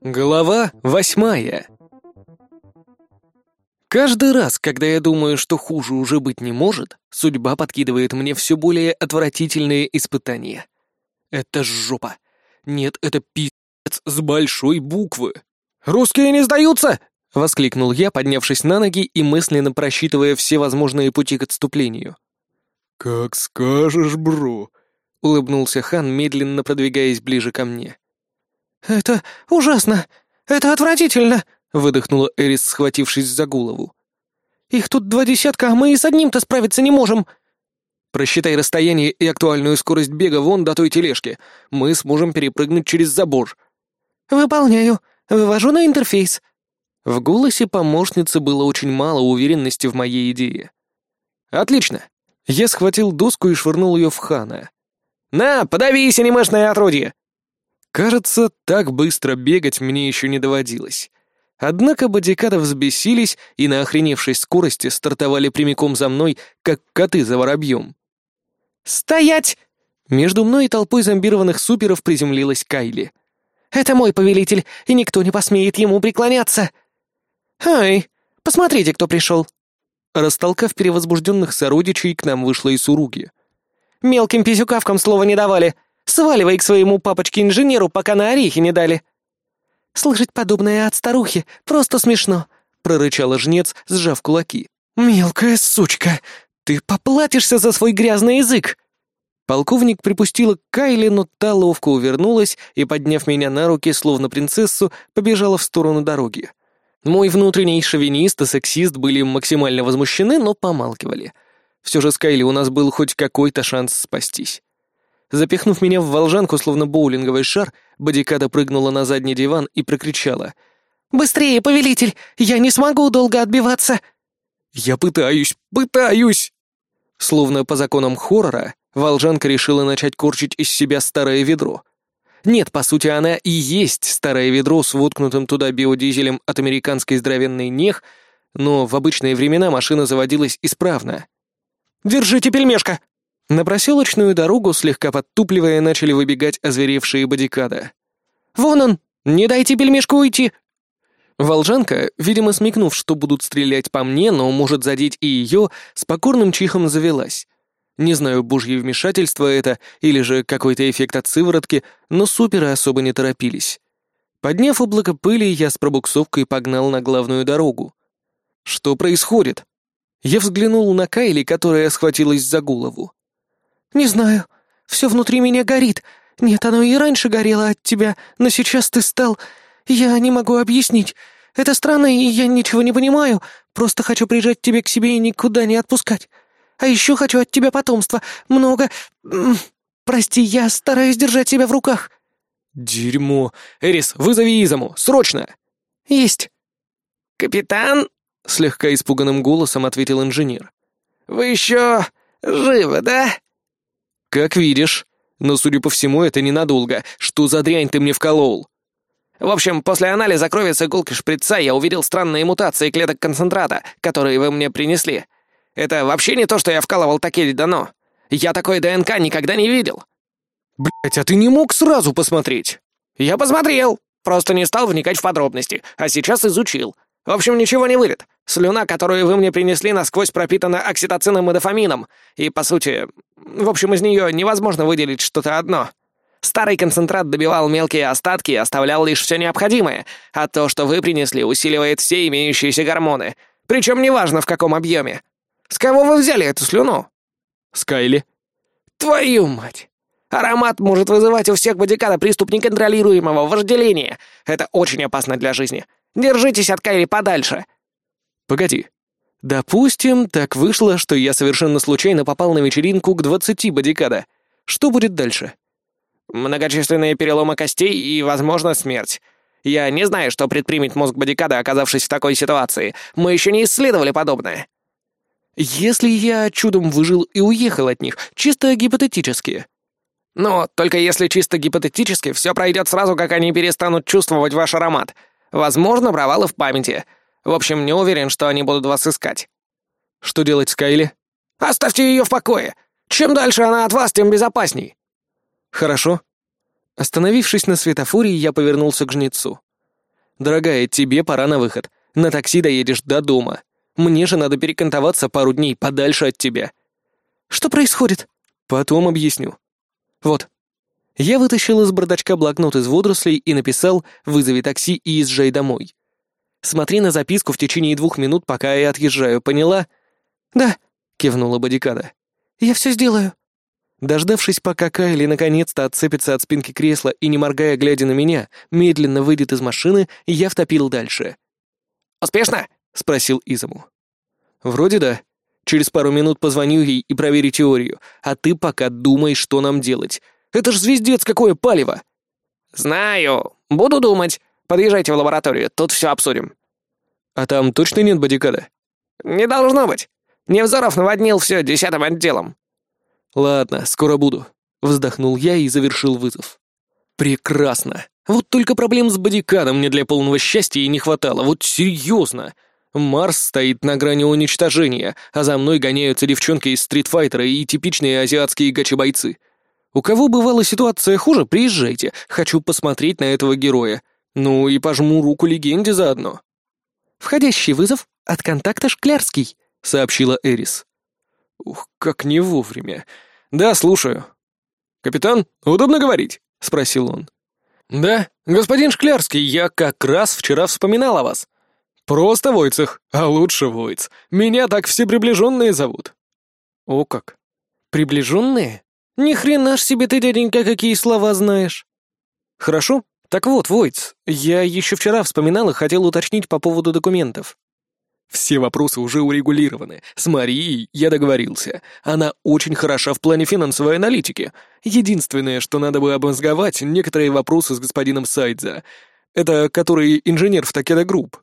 Глава восьмая Каждый раз, когда я думаю, что хуже уже быть не может, судьба подкидывает мне все более отвратительные испытания. Это жопа. Нет, это пи***ц с большой буквы. «Русские не сдаются!» — воскликнул я, поднявшись на ноги и мысленно просчитывая все возможные пути к отступлению. «Как скажешь, бро», — улыбнулся хан, медленно продвигаясь ближе ко мне. «Это ужасно! Это отвратительно!» — выдохнула Эрис, схватившись за голову. «Их тут два десятка, а мы и с одним-то справиться не можем!» «Просчитай расстояние и актуальную скорость бега вон до той тележки. Мы сможем перепрыгнуть через забор». «Выполняю. Вывожу на интерфейс». В голосе помощницы было очень мало уверенности в моей идее. «Отлично!» Я схватил доску и швырнул ее в Хана. «На, подавись, анимешное отродье!» Кажется, так быстро бегать мне еще не доводилось. Однако бодикады взбесились и на охреневшей скорости стартовали прямиком за мной, как коты за воробьем. «Стоять!» Между мной и толпой зомбированных суперов приземлилась Кайли. «Это мой повелитель, и никто не посмеет ему преклоняться!» «Ай, посмотрите, кто пришел!» Растолкав перевозбужденных сородичей, к нам вышла и Суруги. «Мелким писюкавкам слова не давали. Сваливай к своему папочке-инженеру, пока на орехи не дали». «Слышать подобное от старухи просто смешно», — прорычала жнец, сжав кулаки. «Мелкая сучка, ты поплатишься за свой грязный язык!» Полковник припустила к Кайли, но та ловко увернулась и, подняв меня на руки, словно принцессу, побежала в сторону дороги. Мой внутренний шовинист и сексист были максимально возмущены, но помалкивали. Все же с Кайли у нас был хоть какой-то шанс спастись. Запихнув меня в волжанку, словно боулинговый шар, Бодикада прыгнула на задний диван и прокричала. «Быстрее, повелитель! Я не смогу долго отбиваться!» «Я пытаюсь, пытаюсь!» Словно по законам хоррора, волжанка решила начать корчить из себя старое ведро. Нет, по сути, она и есть старое ведро с воткнутым туда биодизелем от американской здоровенной нех, но в обычные времена машина заводилась исправно. «Держите пельмешка!» На проселочную дорогу, слегка подтупливая, начали выбегать озверевшие бодикада. «Вон он! Не дайте пельмешку уйти!» Волжанка, видимо, смекнув, что будут стрелять по мне, но может задеть и ее, с покорным чихом завелась. Не знаю, божье вмешательство это или же какой-то эффект от сыворотки, но суперы особо не торопились. Подняв облако пыли, я с пробуксовкой погнал на главную дорогу. Что происходит? Я взглянул на Кайли, которая схватилась за голову. «Не знаю. Все внутри меня горит. Нет, оно и раньше горело от тебя, но сейчас ты стал... Я не могу объяснить. Это странно, и я ничего не понимаю. Просто хочу прижать тебя к себе и никуда не отпускать. А еще хочу от тебя потомства. Много... Прости, я стараюсь держать себя в руках». «Дерьмо! Эрис, вызови Изаму! Срочно!» «Есть!» «Капитан?» — слегка испуганным голосом ответил инженер. «Вы еще живы, да?» «Как видишь. Но, судя по всему, это ненадолго. Что за дрянь ты мне вколол?» «В общем, после анализа крови с иголки шприца я увидел странные мутации клеток концентрата, которые вы мне принесли. Это вообще не то, что я вкалывал Такель дано. Я такой ДНК никогда не видел». «Блядь, а ты не мог сразу посмотреть?» «Я посмотрел, просто не стал вникать в подробности, а сейчас изучил. В общем, ничего не вылет. Слюна, которую вы мне принесли, насквозь пропитана окситоцином и дофамином, и, по сути, в общем, из нее невозможно выделить что-то одно. Старый концентрат добивал мелкие остатки и оставлял лишь все необходимое, а то, что вы принесли, усиливает все имеющиеся гормоны. Причем неважно, в каком объеме. С кого вы взяли эту слюну? Скайли. Твою мать! Аромат может вызывать у всех бодикада приступ неконтролируемого вожделения. Это очень опасно для жизни. Держитесь от Кайли подальше. Погоди. Допустим, так вышло, что я совершенно случайно попал на вечеринку к двадцати бодикада. Что будет дальше? Многочисленные переломы костей и, возможно, смерть. Я не знаю, что предпримет мозг бодикада, оказавшись в такой ситуации. Мы еще не исследовали подобное. Если я чудом выжил и уехал от них, чисто гипотетически. Но только если чисто гипотетически, все пройдет сразу, как они перестанут чувствовать ваш аромат. Возможно, провалы в памяти. В общем, не уверен, что они будут вас искать». «Что делать с Кайли?» «Оставьте ее в покое. Чем дальше она от вас, тем безопасней». «Хорошо. Остановившись на светофоре, я повернулся к жнецу. «Дорогая, тебе пора на выход. На такси доедешь до дома. Мне же надо перекантоваться пару дней подальше от тебя». «Что происходит?» «Потом объясню. Вот». Я вытащил из бардачка блокнот из водорослей и написал «Вызови такси и езжай домой». Смотри на записку в течение двух минут, пока я отъезжаю, поняла?» «Да», — кивнула Бодикада. «Я все сделаю». Дождавшись, пока Кайли наконец-то отцепится от спинки кресла и, не моргая, глядя на меня, медленно выйдет из машины, я втопил дальше. «Успешно?» — спросил Изаму. «Вроде да. Через пару минут позвоню ей и проверю теорию, а ты пока думай, что нам делать. Это ж звездец какое палево!» «Знаю. Буду думать. Подъезжайте в лабораторию, тут все обсудим». «А там точно нет бодикада?» «Не должно быть. Невзоров наводнил все десятым отделом». «Ладно, скоро буду», — вздохнул я и завершил вызов. «Прекрасно. Вот только проблем с бодикадом мне для полного счастья и не хватало, вот серьезно. Марс стоит на грани уничтожения, а за мной гоняются девчонки из стритфайтера и типичные азиатские гачи-бойцы. У кого бывала ситуация хуже, приезжайте, хочу посмотреть на этого героя. Ну и пожму руку легенде заодно». «Входящий вызов от контакта Шклярский», — сообщила Эрис. «Ух, как не вовремя. Да, слушаю». «Капитан, удобно говорить?» — спросил он. «Да, господин Шклярский, я как раз вчера вспоминал о вас. Просто Войцех, а лучше Войц. Меня так все приближенные зовут». «О как! Приближенные? Ни хрена ж себе ты, дяденька, какие слова знаешь!» «Хорошо, так вот, Войц, я еще вчера вспоминал и хотел уточнить по поводу документов. Все вопросы уже урегулированы. С Марией я договорился. Она очень хороша в плане финансовой аналитики. Единственное, что надо бы обмозговать, некоторые вопросы с господином Сайдза. Это который инженер в Такеда Групп.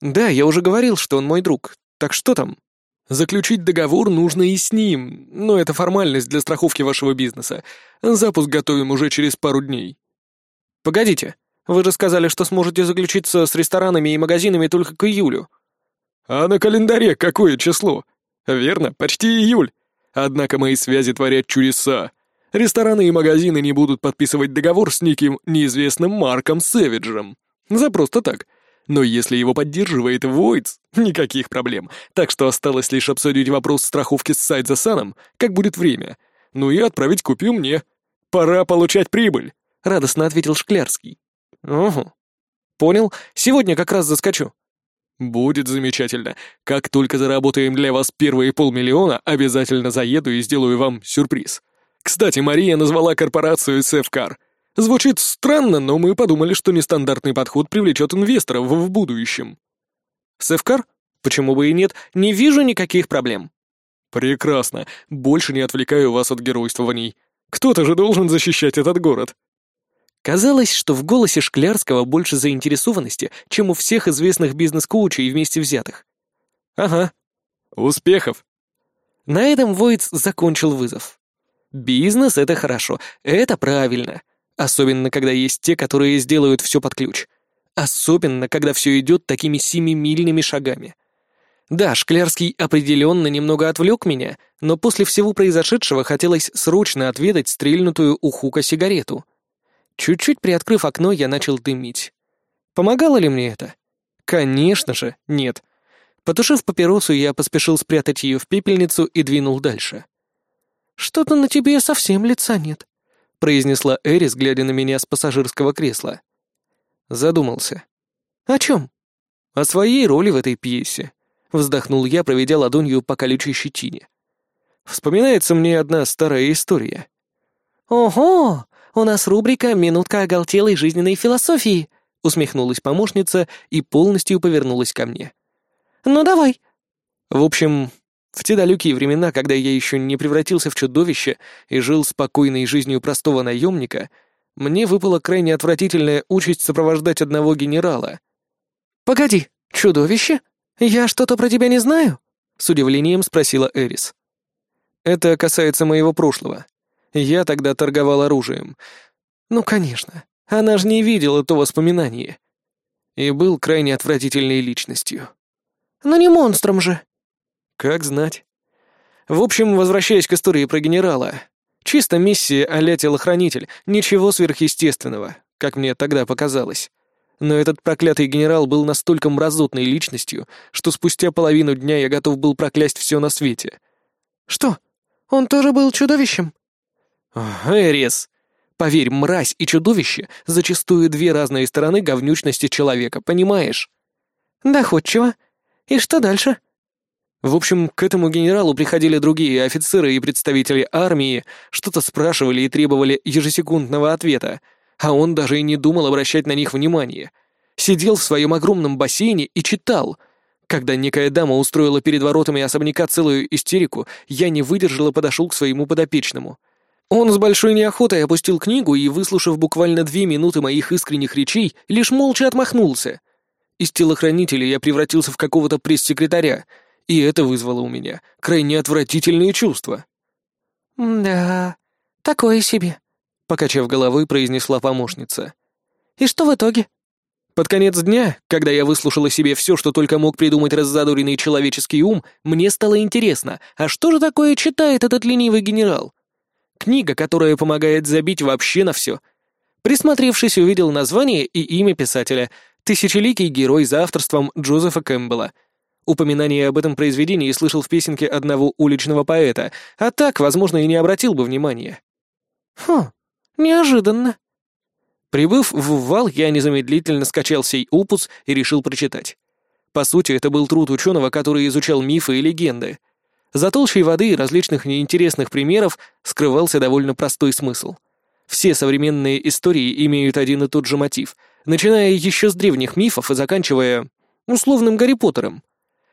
Да, я уже говорил, что он мой друг. Так что там? Заключить договор нужно и с ним, но это формальность для страховки вашего бизнеса. Запуск готовим уже через пару дней. Погодите, вы же сказали, что сможете заключиться с ресторанами и магазинами только к июлю. А на календаре какое число? Верно, почти июль. Однако мои связи творят чудеса. Рестораны и магазины не будут подписывать договор с неким неизвестным Марком Сэвиджем. За просто так. Но если его поддерживает Войц, никаких проблем. Так что осталось лишь обсудить вопрос страховки с сайт Саном, как будет время. Ну и отправить купю мне. Пора получать прибыль, — радостно ответил Шклярский. Угу. Понял, сегодня как раз заскочу. «Будет замечательно. Как только заработаем для вас первые полмиллиона, обязательно заеду и сделаю вам сюрприз. Кстати, Мария назвала корпорацию Севкар. Звучит странно, но мы подумали, что нестандартный подход привлечет инвесторов в будущем». «Севкар? Почему бы и нет? Не вижу никаких проблем». «Прекрасно. Больше не отвлекаю вас от геройствований. Кто-то же должен защищать этот город». Казалось, что в голосе Шклярского больше заинтересованности, чем у всех известных бизнес-коучей вместе взятых. «Ага. Успехов!» На этом Войц закончил вызов. Бизнес — это хорошо, это правильно. Особенно, когда есть те, которые сделают все под ключ. Особенно, когда все идет такими семимильными шагами. Да, Шклярский определенно немного отвлек меня, но после всего произошедшего хотелось срочно отведать стрельнутую у Хука сигарету — Чуть-чуть приоткрыв окно, я начал дымить. Помогало ли мне это? Конечно же, нет. Потушив папиросу, я поспешил спрятать ее в пепельницу и двинул дальше. «Что-то на тебе совсем лица нет», — произнесла Эрис, глядя на меня с пассажирского кресла. Задумался. «О чем?» «О своей роли в этой пьесе», — вздохнул я, проведя ладонью по колючей щетине. «Вспоминается мне одна старая история». «Ого! у нас рубрика «Минутка оголтелой жизненной философии», — усмехнулась помощница и полностью повернулась ко мне. «Ну давай». В общем, в те далекие времена, когда я еще не превратился в чудовище и жил спокойной жизнью простого наемника, мне выпала крайне отвратительная участь сопровождать одного генерала. «Погоди, чудовище? Я что-то про тебя не знаю?» — с удивлением спросила Эрис. «Это касается моего прошлого. Я тогда торговал оружием. Ну, конечно, она же не видела то воспоминание. И был крайне отвратительной личностью. Но не монстром же. Как знать. В общем, возвращаясь к истории про генерала. Чисто миссия а-ля телохранитель, ничего сверхъестественного, как мне тогда показалось. Но этот проклятый генерал был настолько мразотной личностью, что спустя половину дня я готов был проклясть все на свете. «Что? Он тоже был чудовищем?» «Эрис, поверь, мразь и чудовище — зачастую две разные стороны говнючности человека, понимаешь?» «Доходчиво. И что дальше?» В общем, к этому генералу приходили другие офицеры и представители армии, что-то спрашивали и требовали ежесекундного ответа, а он даже и не думал обращать на них внимание. Сидел в своем огромном бассейне и читал. Когда некая дама устроила перед воротами особняка целую истерику, я не выдержал и подошел к своему подопечному. Он с большой неохотой опустил книгу и, выслушав буквально две минуты моих искренних речей, лишь молча отмахнулся. Из телохранителя я превратился в какого-то пресс-секретаря — и это вызвало у меня крайне отвратительные чувства. «Да, такое себе», — покачав головой, произнесла помощница. «И что в итоге?» Под конец дня, когда я выслушала себе все, что только мог придумать раззадоренный человеческий ум, мне стало интересно, а что же такое читает этот ленивый генерал? Книга, которая помогает забить вообще на все. Присмотревшись, увидел название и имя писателя «Тысячеликий герой за авторством Джозефа Кэмпбелла», Упоминание об этом произведении слышал в песенке одного уличного поэта, а так, возможно, и не обратил бы внимания. «Хм, неожиданно». Прибыв в Вал, я незамедлительно скачал сей опус и решил прочитать. По сути, это был труд ученого, который изучал мифы и легенды. За толщей воды и различных неинтересных примеров скрывался довольно простой смысл. Все современные истории имеют один и тот же мотив, начиная еще с древних мифов и заканчивая условным Гарри Поттером.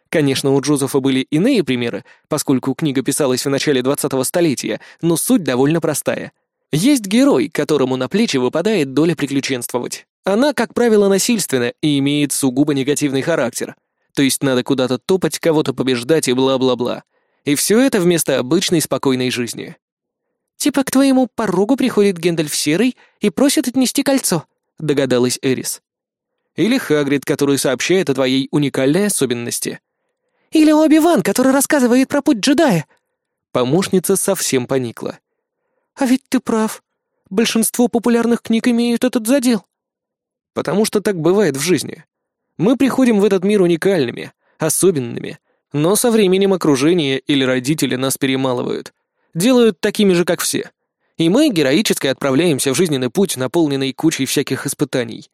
Конечно, у Джозефа были иные примеры, поскольку книга писалась в начале 20-го столетия, но суть довольно простая. Есть герой, которому на плечи выпадает доля приключенствовать. Она, как правило, насильственна и имеет сугубо негативный характер. То есть надо куда-то топать, кого-то побеждать и бла-бла-бла. И все это вместо обычной спокойной жизни. «Типа к твоему порогу приходит Гендальф Серый и просит отнести кольцо», — догадалась Эрис. Или Хагрид, который сообщает о твоей уникальной особенности. Или Оби-Ван, который рассказывает про путь джедая?» Помощница совсем поникла. «А ведь ты прав. Большинство популярных книг имеют этот задел». «Потому что так бывает в жизни. Мы приходим в этот мир уникальными, особенными, но со временем окружение или родители нас перемалывают, делают такими же, как все. И мы героически отправляемся в жизненный путь, наполненный кучей всяких испытаний.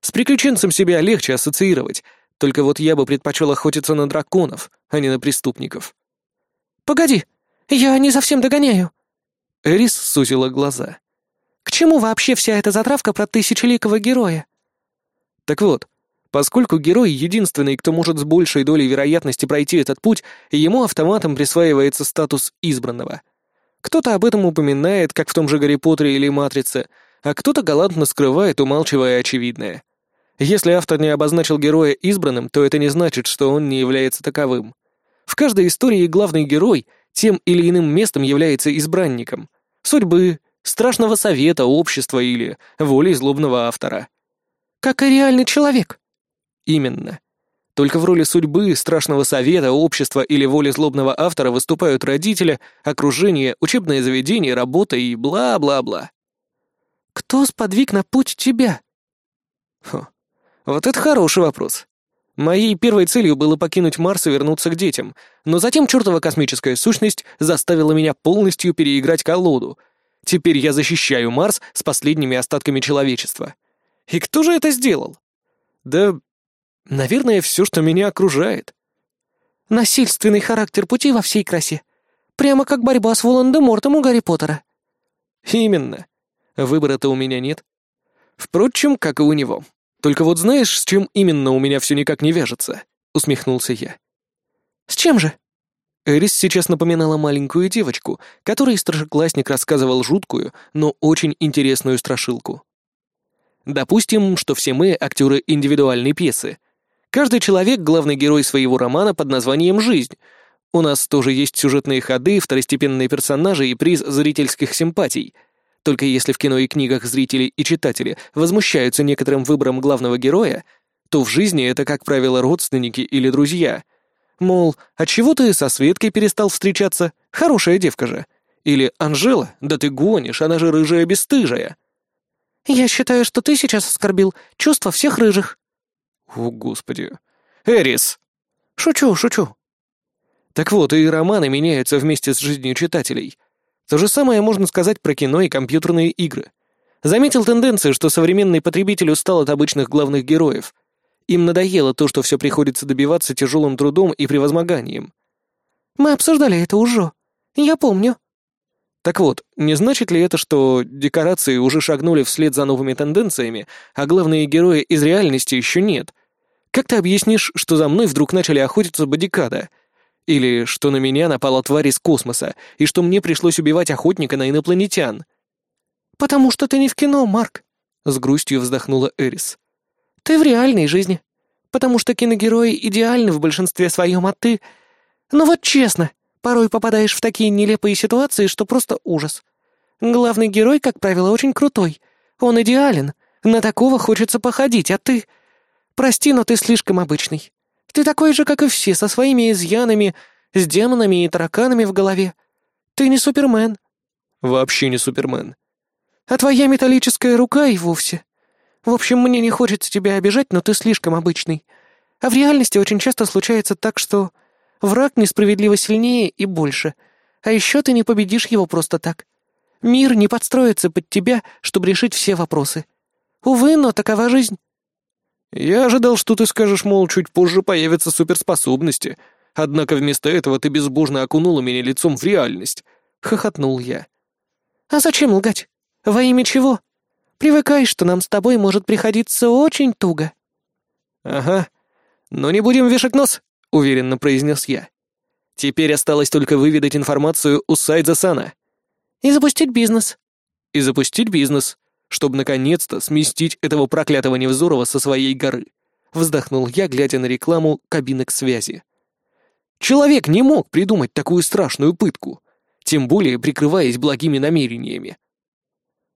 С приключенцем себя легче ассоциировать, только вот я бы предпочел охотиться на драконов, а не на преступников. «Погоди, я не совсем догоняю». Эрис сузила глаза. «К чему вообще вся эта затравка про тысячеликого героя?» Так вот, поскольку герой единственный, кто может с большей долей вероятности пройти этот путь, ему автоматом присваивается статус избранного. Кто-то об этом упоминает, как в том же Гарри Поттере или Матрице, а кто-то галантно скрывает, умалчивая очевидное — если автор не обозначил героя избранным, то это не значит, что он не является таковым. В каждой истории главный герой тем или иным местом является избранником. Судьбы, страшного совета, общества или воли злобного автора. Как и реальный человек. Именно. Только в роли судьбы, страшного совета, общества или воли злобного автора выступают родители, окружение, учебное заведение, работа и бла-бла-бла. «Кто сподвиг на путь тебя?» Хо. Вот это хороший вопрос. Моей первой целью было покинуть Марс и вернуться к детям, но затем чертова космическая сущность заставила меня полностью переиграть колоду. Теперь я защищаю Марс с последними остатками человечества. И кто же это сделал? Да, наверное, все, что меня окружает. Насильственный характер пути во всей красе. Прямо как борьба с Волан-де-Мортом у Гарри Поттера. Именно. Выбора-то у меня нет. Впрочем, как и у него. Только вот знаешь, с чем именно у меня все никак не вяжется?» — усмехнулся я. «С чем же?» Эрис сейчас напоминала маленькую девочку, которой старшеклассник рассказывал жуткую, но очень интересную страшилку. Допустим, что все мы — актеры индивидуальной пьесы. Каждый человек — главный герой своего романа под названием «Жизнь». У нас тоже есть сюжетные ходы, второстепенные персонажи и приз зрительских симпатий — только если в кино и книгах зрители и читатели возмущаются некоторым выбором главного героя, то в жизни это, как правило, родственники или друзья. Мол, а чего ты со Светкой перестал встречаться? Хорошая девка же. Или Анжела? Да ты гонишь, она же рыжая бесстыжая. Я считаю, что ты сейчас оскорбил чувства всех рыжих. О, господи. Эрис! Шучу, шучу. Так вот, и романы меняются вместе с жизнью читателей. То же самое можно сказать про кино и компьютерные игры. Заметил тенденцию, что современный потребитель устал от обычных главных героев. Им надоело то, что все приходится добиваться тяжелым трудом и превозмоганием. Мы обсуждали это уже. Я помню. Так вот, не значит ли это, что декорации уже шагнули вслед за новыми тенденциями, а главные герои из реальности еще нет? Как ты объяснишь, что за мной вдруг начали охотиться бодикада? Или что на меня напала тварь из космоса, и что мне пришлось убивать охотника на инопланетян? «Потому что ты не в кино, Марк», — с грустью вздохнула Эрис. «Ты в реальной жизни. Потому что киногерои идеальны в большинстве своем, а ты... Ну вот честно, порой попадаешь в такие нелепые ситуации, что просто ужас. Главный герой, как правило, очень крутой. Он идеален. На такого хочется походить, а ты... Прости, но ты слишком обычный. Ты такой же, как и все, со своими изъянами, с демонами и тараканами в голове. Ты не Супермен». «Вообще не Супермен. А твоя металлическая рука и вовсе. В общем, мне не хочется тебя обижать, но ты слишком обычный. А в реальности очень часто случается так, что враг несправедливо сильнее и больше. А еще ты не победишь его просто так. Мир не подстроится под тебя, чтобы решить все вопросы. Увы, но такова жизнь. Я ожидал, что ты скажешь, мол, чуть позже появятся суперспособности. Однако вместо этого ты безбожно окунула меня лицом в реальность. Хохотнул я. А зачем лгать? Во имя чего? Привыкай, что нам с тобой может приходиться очень туго». «Ага. Но не будем вешать нос», — уверенно произнес я. «Теперь осталось только выведать информацию у Сайдза Сана». «И запустить бизнес». «И запустить бизнес, чтобы наконец-то сместить этого проклятого Невзорова со своей горы», — вздохнул я, глядя на рекламу кабинок связи. «Человек не мог придумать такую страшную пытку, тем более прикрываясь благими намерениями.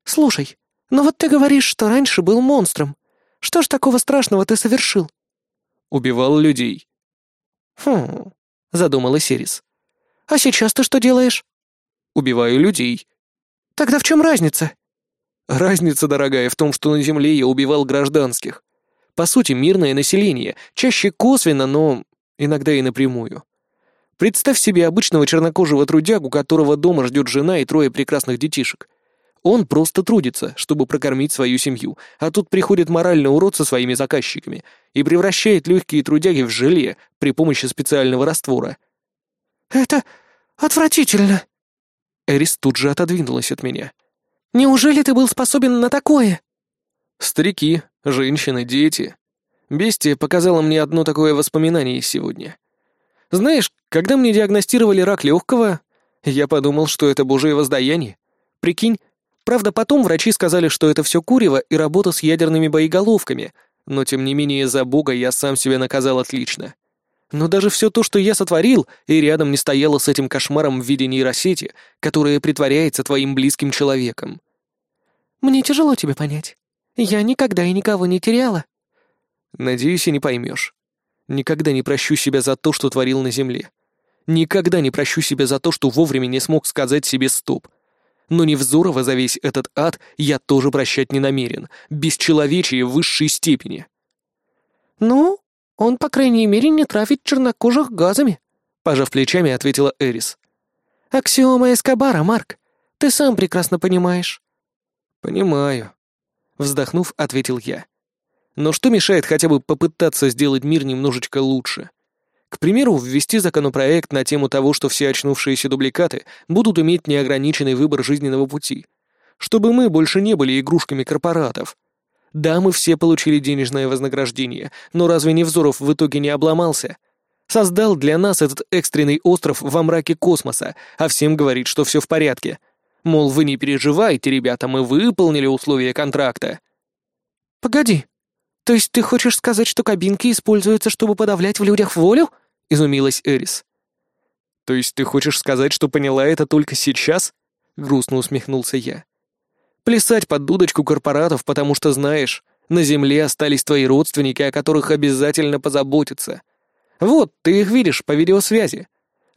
«Слушай, ну вот ты говоришь, что раньше был монстром. Что ж такого страшного ты совершил?» «Убивал людей». «Хм...» — задумалась Эрис. «А сейчас ты что делаешь?» «Убиваю людей». «Тогда в чем разница?» «Разница, дорогая, в том, что на Земле я убивал гражданских. По сути, мирное население, чаще косвенно, но иногда и напрямую. Представь себе обычного чернокожего трудягу, которого дома ждет жена и трое прекрасных детишек. Он просто трудится, чтобы прокормить свою семью, а тут приходит моральный урод со своими заказчиками и превращает легкие трудяги в желе при помощи специального раствора. «Это отвратительно!» Эрис тут же отодвинулась от меня. «Неужели ты был способен на такое?» Старики, женщины, дети. Бестия показала мне одно такое воспоминание сегодня. Знаешь, когда мне диагностировали рак легкого, я подумал, что это божье воздаяние. Прикинь, Правда, потом врачи сказали, что это все курево и работа с ядерными боеголовками, но тем не менее за бога я сам себя наказал отлично. Но даже все то, что я сотворил, и рядом не стояло с этим кошмаром в виде нейросети, которая притворяется твоим близким человеком. Мне тяжело тебя понять. Я никогда и никого не теряла. Надеюсь, и не поймешь. Никогда не прощу себя за то, что творил на земле. Никогда не прощу себя за то, что вовремя не смог сказать себе «стоп», но Невзорова за весь этот ад я тоже прощать не намерен, бесчеловечие в высшей степени. «Ну, он, по крайней мере, не травит чернокожих газами», — пожав плечами, ответила Эрис. «Аксиома Эскобара, Марк, ты сам прекрасно понимаешь». «Понимаю», — вздохнув, ответил я. «Но что мешает хотя бы попытаться сделать мир немножечко лучше?» К примеру, ввести законопроект на тему того, что все очнувшиеся дубликаты будут иметь неограниченный выбор жизненного пути. Чтобы мы больше не были игрушками корпоратов. Да, мы все получили денежное вознаграждение, но разве Невзоров в итоге не обломался? Создал для нас этот экстренный остров во мраке космоса, а всем говорит, что все в порядке. Мол, вы не переживайте, ребята, мы выполнили условия контракта. «Погоди», «То есть ты хочешь сказать, что кабинки используются, чтобы подавлять в людях волю?» — изумилась Эрис. «То есть ты хочешь сказать, что поняла это только сейчас?» — грустно усмехнулся я. «Плясать под дудочку корпоратов, потому что, знаешь, на земле остались твои родственники, о которых обязательно позаботиться. Вот, ты их видишь по видеосвязи.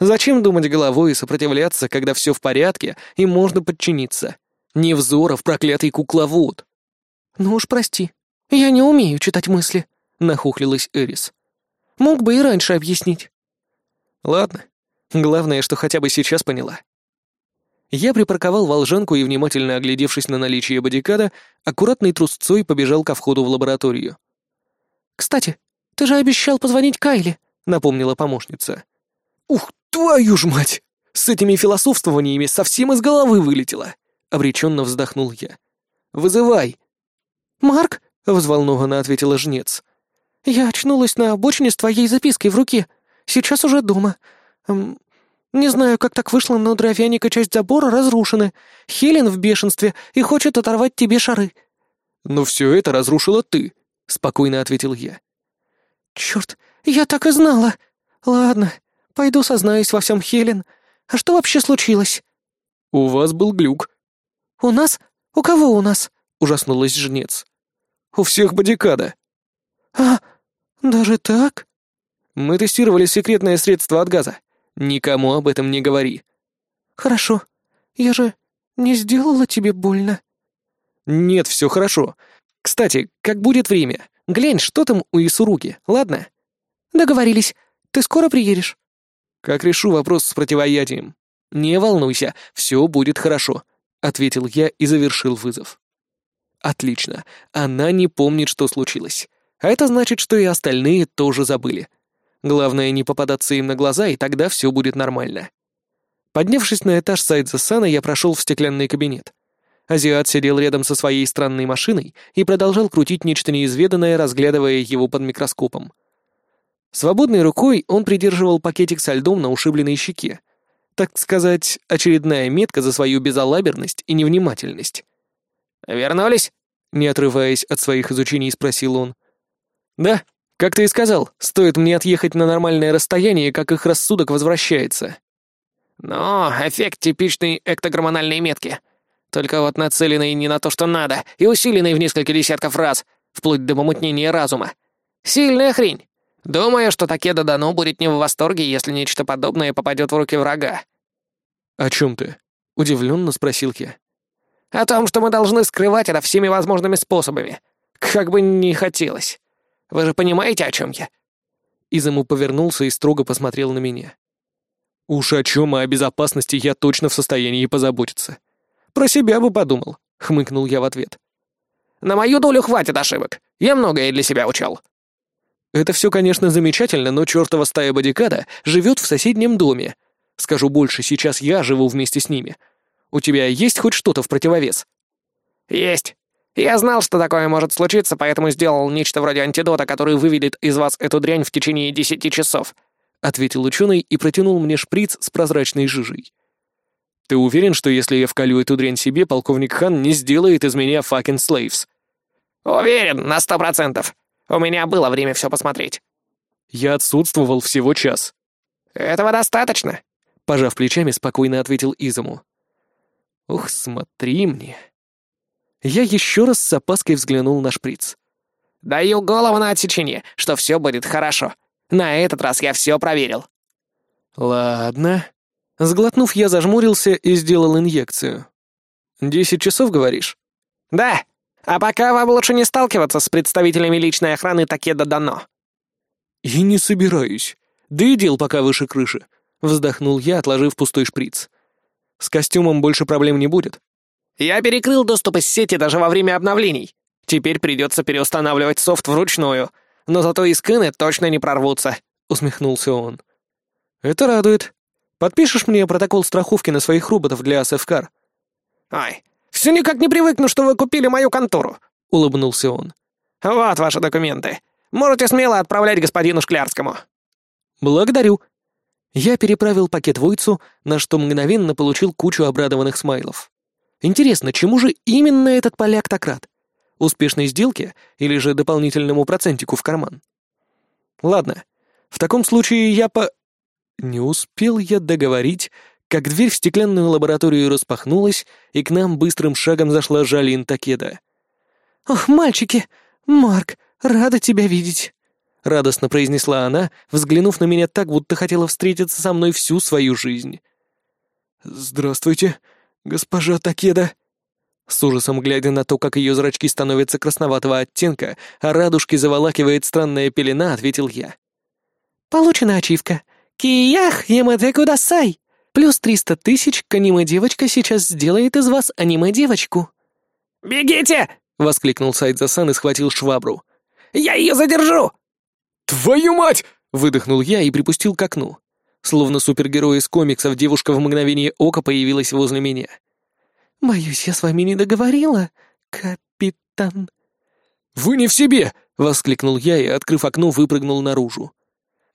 Зачем думать головой и сопротивляться, когда все в порядке и можно подчиниться? Невзоров, проклятый кукловод. «Ну уж прости, я не умею читать мысли», — нахухлилась Эрис. «Мог бы и раньше объяснить». «Ладно. Главное, что хотя бы сейчас поняла». Я припарковал волжанку и, внимательно оглядевшись на наличие бодикада, аккуратной трусцой побежал ко входу в лабораторию. «Кстати, ты же обещал позвонить Кайле», — напомнила помощница. «Ух, твою ж мать! С этими философствованиями совсем из головы вылетело!» — обреченно вздохнул я. «Вызывай!» «Марк?» — взволнованно ответила жнец. «Я очнулась на обочине с твоей запиской в руке. Сейчас уже дома. Не знаю, как так вышло, но дровяника часть забора разрушены. Хелен в бешенстве и хочет оторвать тебе шары». «Но все это разрушила ты», — спокойно ответил я. «Черт, я так и знала. Ладно, пойду сознаюсь во всем Хелен. А что вообще случилось?» «У вас был глюк». «У нас? У кого у нас?» — ужаснулась жнец. «У всех бодикада». «А, даже так?» «Мы тестировали секретное средство от газа. Никому об этом не говори». «Хорошо. Я же не сделала тебе больно?» «Нет, все хорошо. Кстати, как будет время, глянь, что там у Исуруги, ладно?» «Договорились. Ты скоро приедешь?» «Как решу вопрос с противоядием. Не волнуйся, все будет хорошо», — ответил я и завершил вызов. «Отлично. Она не помнит, что случилось. А это значит, что и остальные тоже забыли. Главное, не попадаться им на глаза, и тогда все будет нормально». Поднявшись на этаж Сайдза Сана, я прошел в стеклянный кабинет. Азиат сидел рядом со своей странной машиной и продолжал крутить нечто неизведанное, разглядывая его под микроскопом. Свободной рукой он придерживал пакетик со льдом на ушибленной щеке. Так сказать, очередная метка за свою безалаберность и невнимательность. «Вернулись?» — не отрываясь от своих изучений, спросил он. «Да, как ты и сказал, стоит мне отъехать на нормальное расстояние, как их рассудок возвращается». «Ну, эффект типичной эктогормональной метки. Только вот нацеленный не на то, что надо, и усиленный в несколько десятков раз, вплоть до помутнения разума. Сильная хрень. Думаю, что Такеда Дано будет не в восторге, если нечто подобное попадет в руки врага». «О чем ты?» — удивленно спросил я. «О том, что мы должны скрывать это всеми возможными способами. Как бы ни хотелось. Вы же понимаете, о чем я?» Изаму повернулся и строго посмотрел на меня. «Уж о чем и о безопасности я точно в состоянии позаботиться. Про себя бы подумал», — хмыкнул я в ответ. «На мою долю хватит ошибок. Я многое для себя учел». Это все, конечно, замечательно, но чертова стая бодикада живет в соседнем доме. Скажу больше, сейчас я живу вместе с ними. У тебя есть хоть что-то в противовес? Есть. Я знал, что такое может случиться, поэтому сделал нечто вроде антидота, который выведет из вас эту дрянь в течение десяти часов. Ответил ученый и протянул мне шприц с прозрачной жижей. Ты уверен, что если я вколю эту дрянь себе, полковник Хан не сделает из меня fucking slaves? Уверен, на сто процентов. У меня было время все посмотреть». «Я отсутствовал всего час». «Этого достаточно», — пожав плечами, спокойно ответил Изому. «Ух, смотри мне». Я еще раз с опаской взглянул на шприц. «Даю голову на отсечение, что все будет хорошо. На этот раз я все проверил». «Ладно». Сглотнув, я зажмурился и сделал инъекцию. «Десять часов, говоришь?» «Да», а пока вам лучше не сталкиваться с представителями личной охраны Такеда Дано». «И не собираюсь. Да и дел пока выше крыши», — вздохнул я, отложив пустой шприц. «С костюмом больше проблем не будет». «Я перекрыл доступ из сети даже во время обновлений. Теперь придется переустанавливать софт вручную, но зато и скины точно не прорвутся», — усмехнулся он. «Это радует. Подпишешь мне протокол страховки на своих роботов для Асефкар?» «Ай, все никак не привыкну, что вы купили мою контору», — улыбнулся он. «Вот ваши документы. Можете смело отправлять господину Шклярскому». «Благодарю». Я переправил пакет Войцу, на что мгновенно получил кучу обрадованных смайлов. Интересно, чему же именно этот поляк так рад? Успешной сделке или же дополнительному процентику в карман? Ладно, в таком случае я по... Не успел я договорить, как дверь в стеклянную лабораторию распахнулась, и к нам быстрым шагом зашла Жалин Такеда. «Ох, мальчики! Марк, рада тебя видеть!» — радостно произнесла она, взглянув на меня так, будто хотела встретиться со мной всю свою жизнь. «Здравствуйте, госпожа Такеда», с ужасом глядя на то, как ее зрачки становятся красноватого оттенка, а радужки заволакивает странная пелена, ответил я. «Получена ачивка. Киях, ямате кудасай! Плюс триста тысяч к аниме-девочка сейчас сделает из вас аниме-девочку». «Бегите!» — воскликнул Сайдзасан и схватил швабру. «Я ее задержу!» «Твою мать!» — выдохнул я и припустил к окну. Словно супергерой из комиксов, девушка в мгновение ока появилась возле меня. «Боюсь, я с вами не договорила, капитан». «Вы не в себе!» — воскликнул я и, открыв окно, выпрыгнул наружу.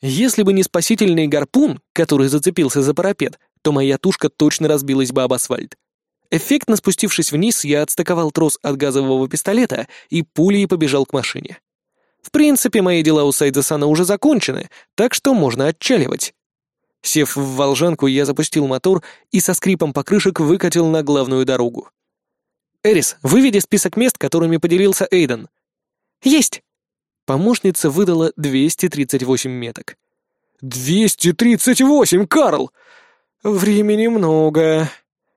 Если бы не спасительный гарпун, который зацепился за парапет, то моя тушка точно разбилась бы об асфальт. Эффектно спустившись вниз, я отстыковал трос от газового пистолета и пулей побежал к машине. В принципе, мои дела у Сайдзасана уже закончены, так что можно отчаливать. Сев в волжанку, я запустил мотор и со скрипом покрышек выкатил на главную дорогу. «Эрис, выведи список мест, которыми поделился Эйден». «Есть!» Помощница выдала 238 меток. «238, Карл! Времени много.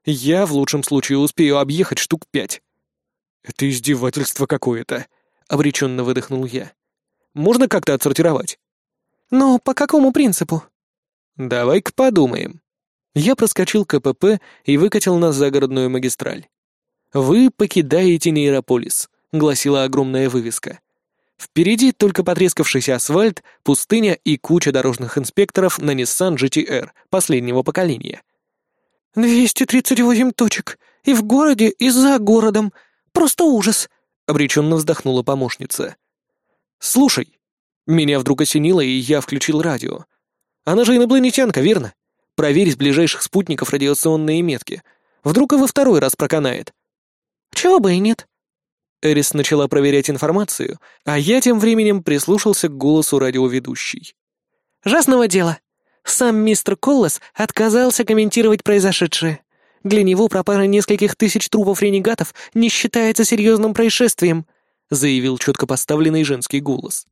Я в лучшем случае успею объехать штук пять». «Это издевательство какое-то», — обреченно выдохнул я. «Можно как-то отсортировать?» «Но по какому принципу?» «Давай-ка подумаем». Я проскочил КПП и выкатил на загородную магистраль. «Вы покидаете Нейрополис», — гласила огромная вывеска. Впереди только потрескавшийся асфальт, пустыня и куча дорожных инспекторов на Nissan GTR последнего поколения. «Двести тридцать восемь точек. И в городе, и за городом. Просто ужас!» — обреченно вздохнула помощница. «Слушай!» Меня вдруг осенило, и я включил радио. Она же инопланетянка, верно? Проверь с ближайших спутников радиационные метки. Вдруг и во второй раз проканает. Чего бы и нет. Эрис начала проверять информацию, а я тем временем прислушался к голосу радиоведущей. «Жасного дела. Сам мистер Коллас отказался комментировать произошедшее. Для него пропажа нескольких тысяч трупов ренегатов не считается серьезным происшествием», заявил четко поставленный женский голос.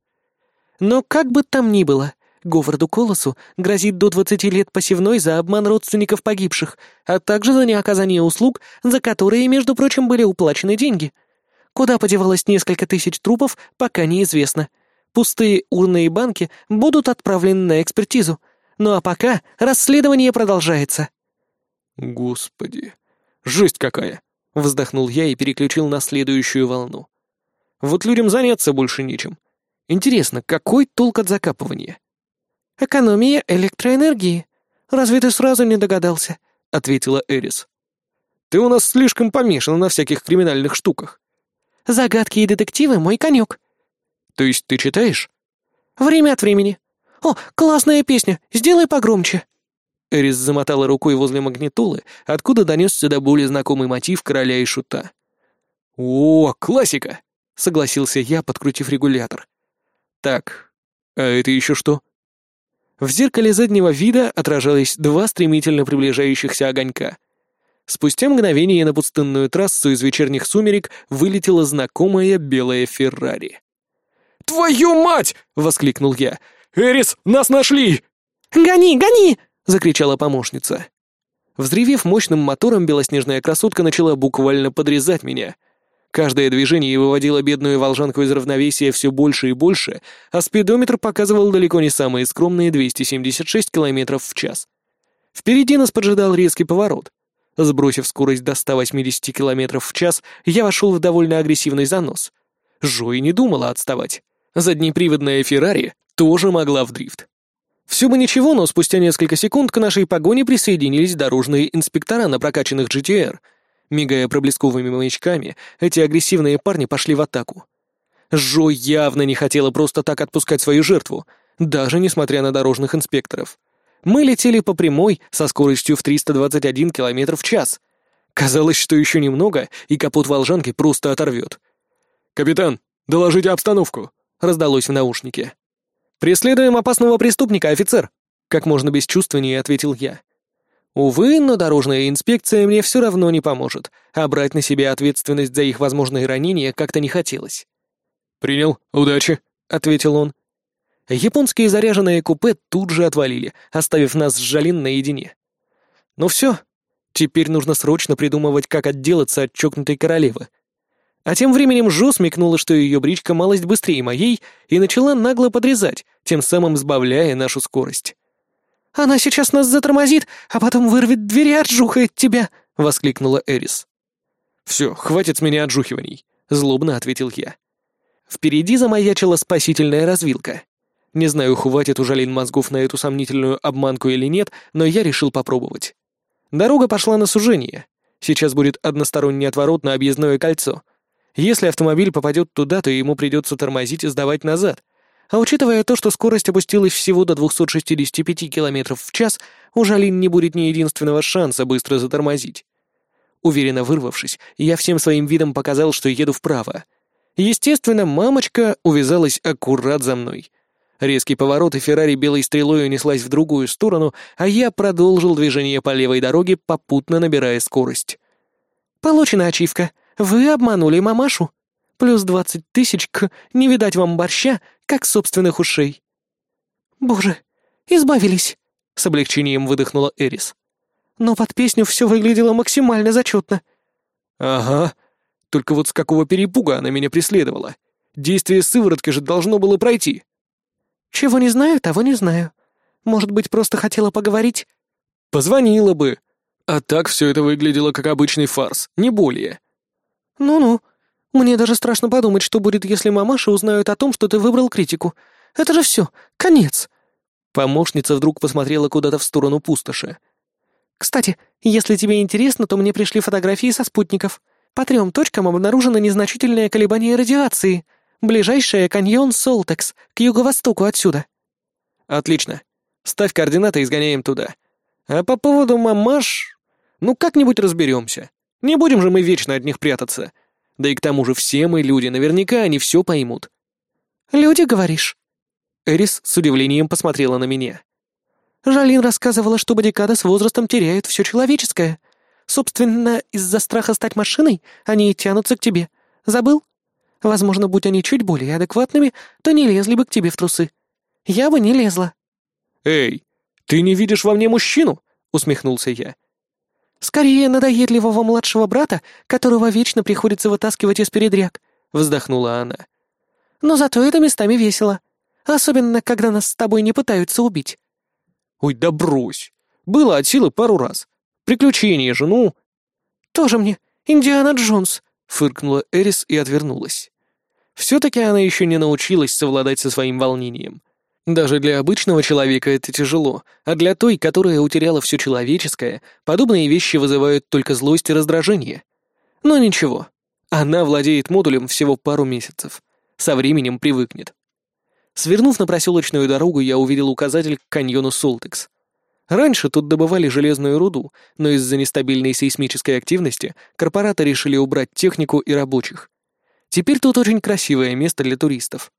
«Но как бы там ни было, Говарду Колосу грозит до 20 лет посевной за обман родственников погибших, а также за неоказание услуг, за которые, между прочим, были уплачены деньги. Куда подевалось несколько тысяч трупов, пока неизвестно. Пустые урны и банки будут отправлены на экспертизу. Ну а пока расследование продолжается. «Господи, жесть какая!» — вздохнул я и переключил на следующую волну. «Вот людям заняться больше нечем. Интересно, какой толк от закапывания?» «Экономия электроэнергии. Разве ты сразу не догадался?» — ответила Эрис. «Ты у нас слишком помешана на всяких криминальных штуках». «Загадки и детективы — мой конек». «То есть ты читаешь?» «Время от времени. О, классная песня, сделай погромче». Эрис замотала рукой возле магнитолы, откуда донесся до боли знакомый мотив короля и шута. «О, классика!» — согласился я, подкрутив регулятор. «Так, а это еще что?» В зеркале заднего вида отражались два стремительно приближающихся огонька. Спустя мгновение на пустынную трассу из вечерних сумерек вылетела знакомая белая Феррари. «Твою мать!» — воскликнул я. «Эрис, нас нашли!» «Гони, гони!» — закричала помощница. Взревев мощным мотором, белоснежная красотка начала буквально подрезать меня — Каждое движение выводило бедную волжанку из равновесия все больше и больше, а спидометр показывал далеко не самые скромные 276 км в час. Впереди нас поджидал резкий поворот. Сбросив скорость до 180 км в час, я вошел в довольно агрессивный занос. Жо не думала отставать. Заднеприводная Феррари тоже могла в дрифт. Все бы ничего, но спустя несколько секунд к нашей погоне присоединились дорожные инспектора на прокачанных GTR — Мигая проблесковыми маячками, эти агрессивные парни пошли в атаку. Жо явно не хотела просто так отпускать свою жертву, даже несмотря на дорожных инспекторов. Мы летели по прямой со скоростью в 321 км в час. Казалось, что еще немного, и капот волжанки просто оторвет. «Капитан, доложите обстановку», — раздалось в наушнике. «Преследуем опасного преступника, офицер», — как можно бесчувственнее ответил я. Увы, но дорожная инспекция мне все равно не поможет, а брать на себя ответственность за их возможные ранения как-то не хотелось. «Принял. Удачи», — ответил он. Японские заряженные купе тут же отвалили, оставив нас с Жалин наедине. Ну все, теперь нужно срочно придумывать, как отделаться от чокнутой королевы. А тем временем Жо смекнула, что ее бричка малость быстрее моей, и начала нагло подрезать, тем самым сбавляя нашу скорость. «Она сейчас нас затормозит, а потом вырвет двери и отжухает тебя!» — воскликнула Эрис. «Все, хватит с меня отжухиваний», — злобно ответил я. Впереди замаячила спасительная развилка. Не знаю, хватит у Жалин мозгов на эту сомнительную обманку или нет, но я решил попробовать. Дорога пошла на сужение. Сейчас будет односторонний отворот на объездное кольцо — если автомобиль попадет туда, то ему придется тормозить и сдавать назад. А учитывая то, что скорость опустилась всего до 265 км в час, у Жалин не будет ни единственного шанса быстро затормозить. Уверенно вырвавшись, я всем своим видом показал, что еду вправо. Естественно, мамочка увязалась аккурат за мной. Резкий поворот, и Феррари белой стрелой унеслась в другую сторону, а я продолжил движение по левой дороге, попутно набирая скорость. «Получена ачивка», вы обманули мамашу. Плюс двадцать тысяч к «не видать вам борща», как собственных ушей». «Боже, избавились!» — с облегчением выдохнула Эрис. «Но под песню все выглядело максимально зачетно». «Ага. Только вот с какого перепуга она меня преследовала? Действие сыворотки же должно было пройти». «Чего не знаю, того не знаю. Может быть, просто хотела поговорить?» «Позвонила бы. А так все это выглядело как обычный фарс, не более. «Ну-ну. Мне даже страшно подумать, что будет, если мамаша узнают о том, что ты выбрал критику. Это же все. Конец!» Помощница вдруг посмотрела куда-то в сторону пустоши. «Кстати, если тебе интересно, то мне пришли фотографии со спутников. По трем точкам обнаружено незначительное колебание радиации. Ближайшая каньон Солтекс, к юго-востоку отсюда». «Отлично. Ставь координаты и сгоняем туда. А по поводу мамаш... Ну, как-нибудь разберемся. Не будем же мы вечно от них прятаться. Да и к тому же все мы люди, наверняка они все поймут». «Люди, говоришь?» Эрис с удивлением посмотрела на меня. «Жалин рассказывала, что бодикады с возрастом теряют все человеческое. Собственно, из-за страха стать машиной они и тянутся к тебе. Забыл? Возможно, будь они чуть более адекватными, то не лезли бы к тебе в трусы. Я бы не лезла». «Эй, ты не видишь во мне мужчину?» — усмехнулся я. «Скорее надоедливого младшего брата, которого вечно приходится вытаскивать из передряг», — вздохнула она. «Но зато это местами весело. Особенно, когда нас с тобой не пытаются убить». «Ой, да брось. Было от силы пару раз. Приключения же, ну...» «Тоже мне Индиана Джонс», — фыркнула Эрис и отвернулась. Все-таки она еще не научилась совладать со своим волнением. Даже для обычного человека это тяжело, а для той, которая утеряла все человеческое, подобные вещи вызывают только злость и раздражение. Но ничего, она владеет модулем всего пару месяцев. Со временем привыкнет. Свернув на проселочную дорогу, я увидел указатель к каньону Солтекс. Раньше тут добывали железную руду, но из-за нестабильной сейсмической активности корпораты решили убрать технику и рабочих. Теперь тут очень красивое место для туристов.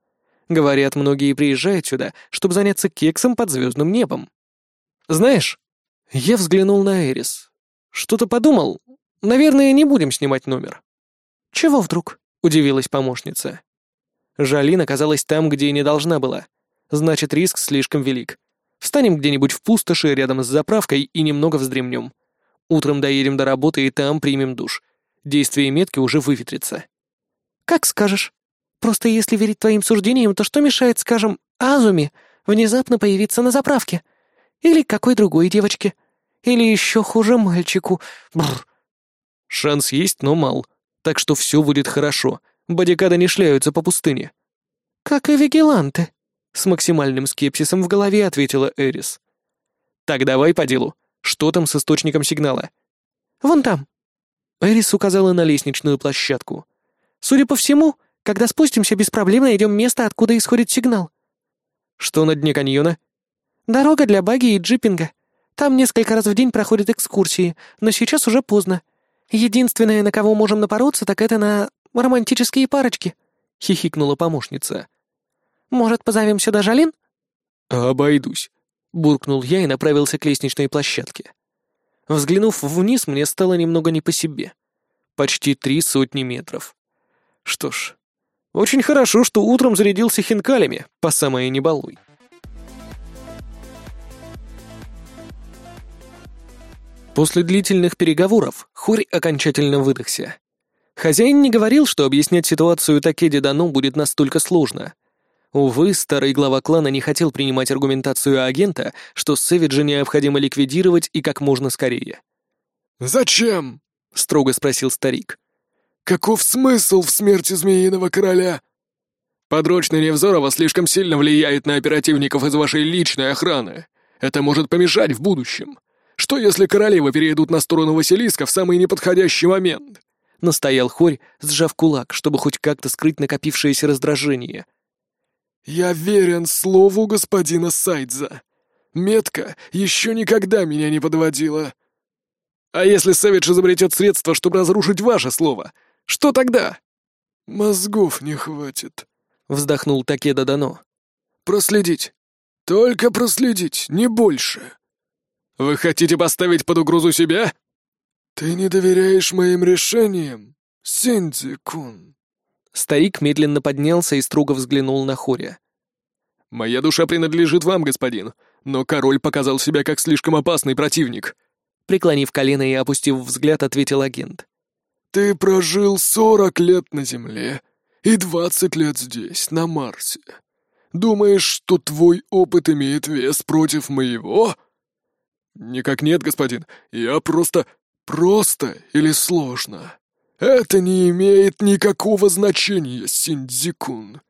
Говорят, многие приезжают сюда, чтобы заняться кексом под звездным небом. Знаешь, я взглянул на Эрис. Что-то подумал. Наверное, не будем снимать номер. Чего вдруг? Удивилась помощница. Жалин оказалась там, где и не должна была. Значит, риск слишком велик. Встанем где-нибудь в пустоши рядом с заправкой и немного вздремнем. Утром доедем до работы и там примем душ. Действие метки уже выветрится. «Как скажешь», Просто если верить твоим суждениям, то что мешает, скажем, Азуми внезапно появиться на заправке? Или какой другой девочке? Или еще хуже мальчику? Бррр. Шанс есть, но мал. Так что все будет хорошо. Бодикады не шляются по пустыне. Как и вигиланты. С максимальным скепсисом в голове ответила Эрис. Так давай по делу. Что там с источником сигнала? Вон там. Эрис указала на лестничную площадку. Судя по всему, когда спустимся, без проблем найдем место, откуда исходит сигнал». «Что на дне каньона?» «Дорога для баги и джипинга. Там несколько раз в день проходят экскурсии, но сейчас уже поздно. Единственное, на кого можем напороться, так это на романтические парочки», — хихикнула помощница. «Может, позовем сюда Жалин?» «Обойдусь», — буркнул я и направился к лестничной площадке. Взглянув вниз, мне стало немного не по себе. Почти три сотни метров. Что ж, Очень хорошо, что утром зарядился хинкалями, по самое не балуй. После длительных переговоров Хорь окончательно выдохся. Хозяин не говорил, что объяснять ситуацию Такеде Дано будет настолько сложно. Увы, старый глава клана не хотел принимать аргументацию агента, что Сэвиджа необходимо ликвидировать и как можно скорее. «Зачем?» — строго спросил старик. «Каков смысл в смерти Змеиного Короля?» «Подручный Невзорова слишком сильно влияет на оперативников из вашей личной охраны. Это может помешать в будущем. Что, если королевы перейдут на сторону Василиска в самый неподходящий момент?» Настоял Хорь, сжав кулак, чтобы хоть как-то скрыть накопившееся раздражение. «Я верен слову господина Сайдза. Метка еще никогда меня не подводила». «А если Сэвидж изобретет средства, чтобы разрушить ваше слово, что тогда?» «Мозгов не хватит», — вздохнул Такеда Дано. «Проследить. Только проследить, не больше». «Вы хотите поставить под угрозу себя?» «Ты не доверяешь моим решениям, Синдзи-кун?» Старик медленно поднялся и строго взглянул на Хоря. «Моя душа принадлежит вам, господин, но король показал себя как слишком опасный противник», преклонив колено и опустив взгляд, ответил агент. «Ты прожил сорок лет на Земле и двадцать лет здесь, на Марсе. Думаешь, что твой опыт имеет вес против моего?» «Никак нет, господин. Я просто... просто или сложно. Это не имеет никакого значения, Синдзикун.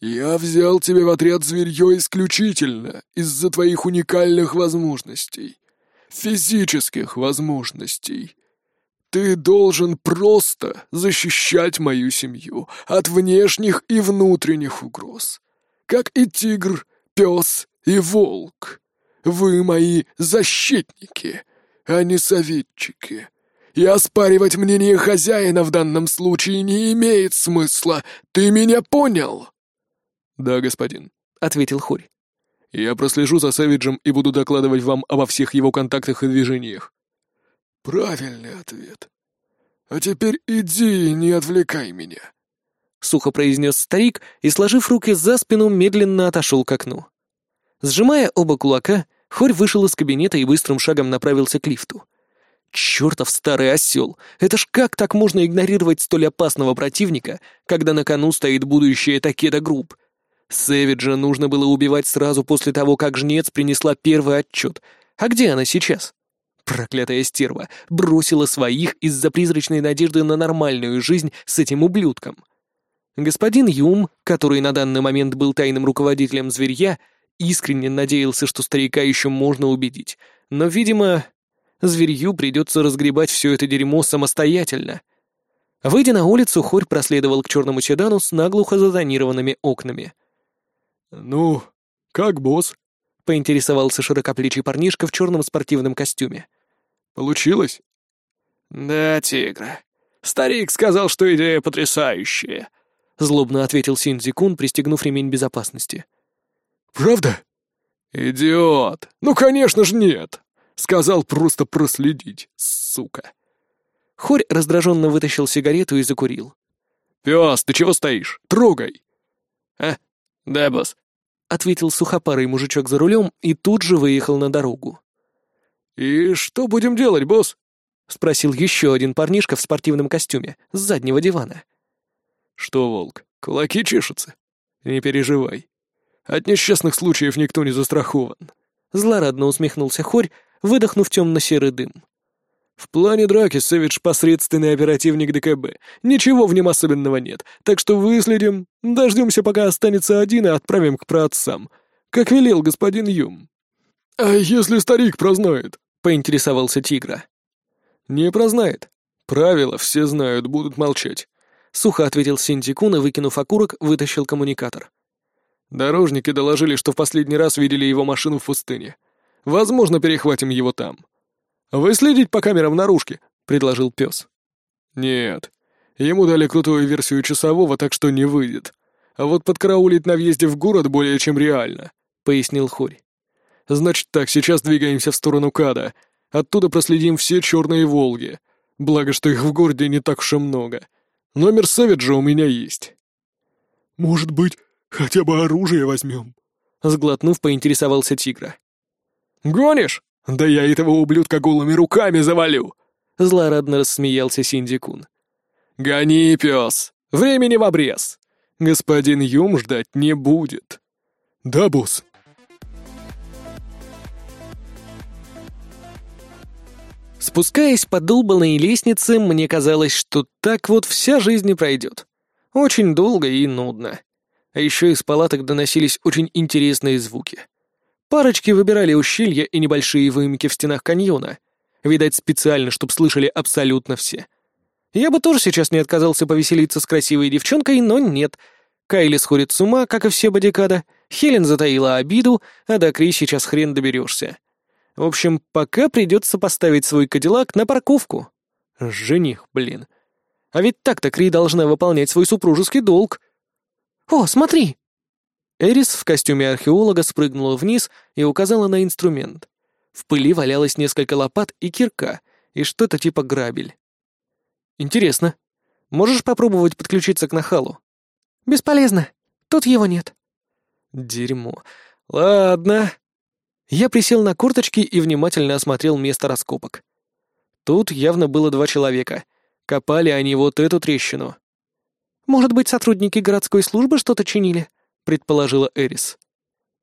Я взял тебя в отряд зверье исключительно из-за твоих уникальных возможностей. Физических возможностей. Ты должен просто защищать мою семью от внешних и внутренних угроз. Как и тигр, пес и волк. Вы мои защитники, а не советчики. И оспаривать мнение хозяина в данном случае не имеет смысла. Ты меня понял?» «Да, господин», — ответил Хорь. «Я прослежу за Савиджем и буду докладывать вам обо всех его контактах и движениях». «Правильный ответ. А теперь иди и не отвлекай меня», — сухо произнес старик и, сложив руки за спину, медленно отошел к окну. Сжимая оба кулака, Хорь вышел из кабинета и быстрым шагом направился к лифту. Чертов старый осел! Это ж как так можно игнорировать столь опасного противника, когда на кону стоит будущее Такеда Групп? Сэвиджа нужно было убивать сразу после того, как жнец принесла первый отчет. А где она сейчас? Проклятая стерва бросила своих из-за призрачной надежды на нормальную жизнь с этим ублюдком. Господин Юм, который на данный момент был тайным руководителем зверья, искренне надеялся, что старика еще можно убедить, но, видимо, зверью придется разгребать все это дерьмо самостоятельно. Выйдя на улицу, Хорь проследовал к черному седану с наглухо затонированными окнами. «Ну, как босс?» — поинтересовался широкоплечий парнишка в черном спортивном костюме. «Получилось?» «Да, тигра. Старик сказал, что идея потрясающая», — злобно ответил Синдзи-кун, пристегнув ремень безопасности. «Правда?» «Идиот! Ну, конечно же, нет!» Сказал просто проследить, сука. Хорь раздраженно вытащил сигарету и закурил. «Пес, ты чего стоишь? Трогай!» «А, да, босс», — ответил сухопарый мужичок за рулем и тут же выехал на дорогу. «И что будем делать, босс?» — спросил еще один парнишка в спортивном костюме с заднего дивана. «Что, волк, кулаки чешутся? Не переживай. От несчастных случаев никто не застрахован». Злорадно усмехнулся Хорь, выдохнув темно-серый дым. «В плане драки Сэвидж посредственный оперативник ДКБ. Ничего в нем особенного нет, так что выследим, дождемся, пока останется один, и отправим к праотцам, как велел господин Юм». «А если старик прознает?» — поинтересовался Тигра. «Не прознает. Правила все знают, будут молчать», — сухо ответил Синтикун и, выкинув окурок, вытащил коммуникатор. Дорожники доложили, что в последний раз видели его машину в пустыне. Возможно, перехватим его там. «Выследить по камерам наружки», — предложил пес. «Нет. Ему дали крутую версию часового, так что не выйдет. А вот подкараулить на въезде в город более чем реально», — пояснил Хорь. «Значит так, сейчас двигаемся в сторону Када. Оттуда проследим все черные «Волги». Благо, что их в городе не так уж и много. Номер Сэвиджа у меня есть». Может быть, хотя бы оружие возьмем?» Сглотнув, поинтересовался тигра. «Гонишь? Да я этого ублюдка голыми руками завалю!» Злорадно рассмеялся Синди-кун. «Гони, пес! Времени в обрез! Господин Юм ждать не будет!» «Да, босс!» Спускаясь по долбанной лестнице, мне казалось, что так вот вся жизнь и пройдет. Очень долго и нудно. А еще из палаток доносились очень интересные звуки. Парочки выбирали ущелья и небольшие выемки в стенах каньона. Видать, специально, чтобы слышали абсолютно все. Я бы тоже сейчас не отказался повеселиться с красивой девчонкой, но нет. Кайли сходит с ума, как и все бодикада. Хелен затаила обиду, а до Кри сейчас хрен доберешься. В общем, пока придется поставить свой кадиллак на парковку. Жених, блин. А ведь так-то Кри должна выполнять свой супружеский долг. «О, смотри!» Эрис в костюме археолога спрыгнула вниз и указала на инструмент. В пыли валялось несколько лопат и кирка, и что-то типа грабель. «Интересно. Можешь попробовать подключиться к нахалу?» «Бесполезно. Тут его нет». «Дерьмо. Ладно, я присел на корточки и внимательно осмотрел место раскопок. Тут явно было два человека. Копали они вот эту трещину. «Может быть, сотрудники городской службы что-то чинили?» — предположила Эрис.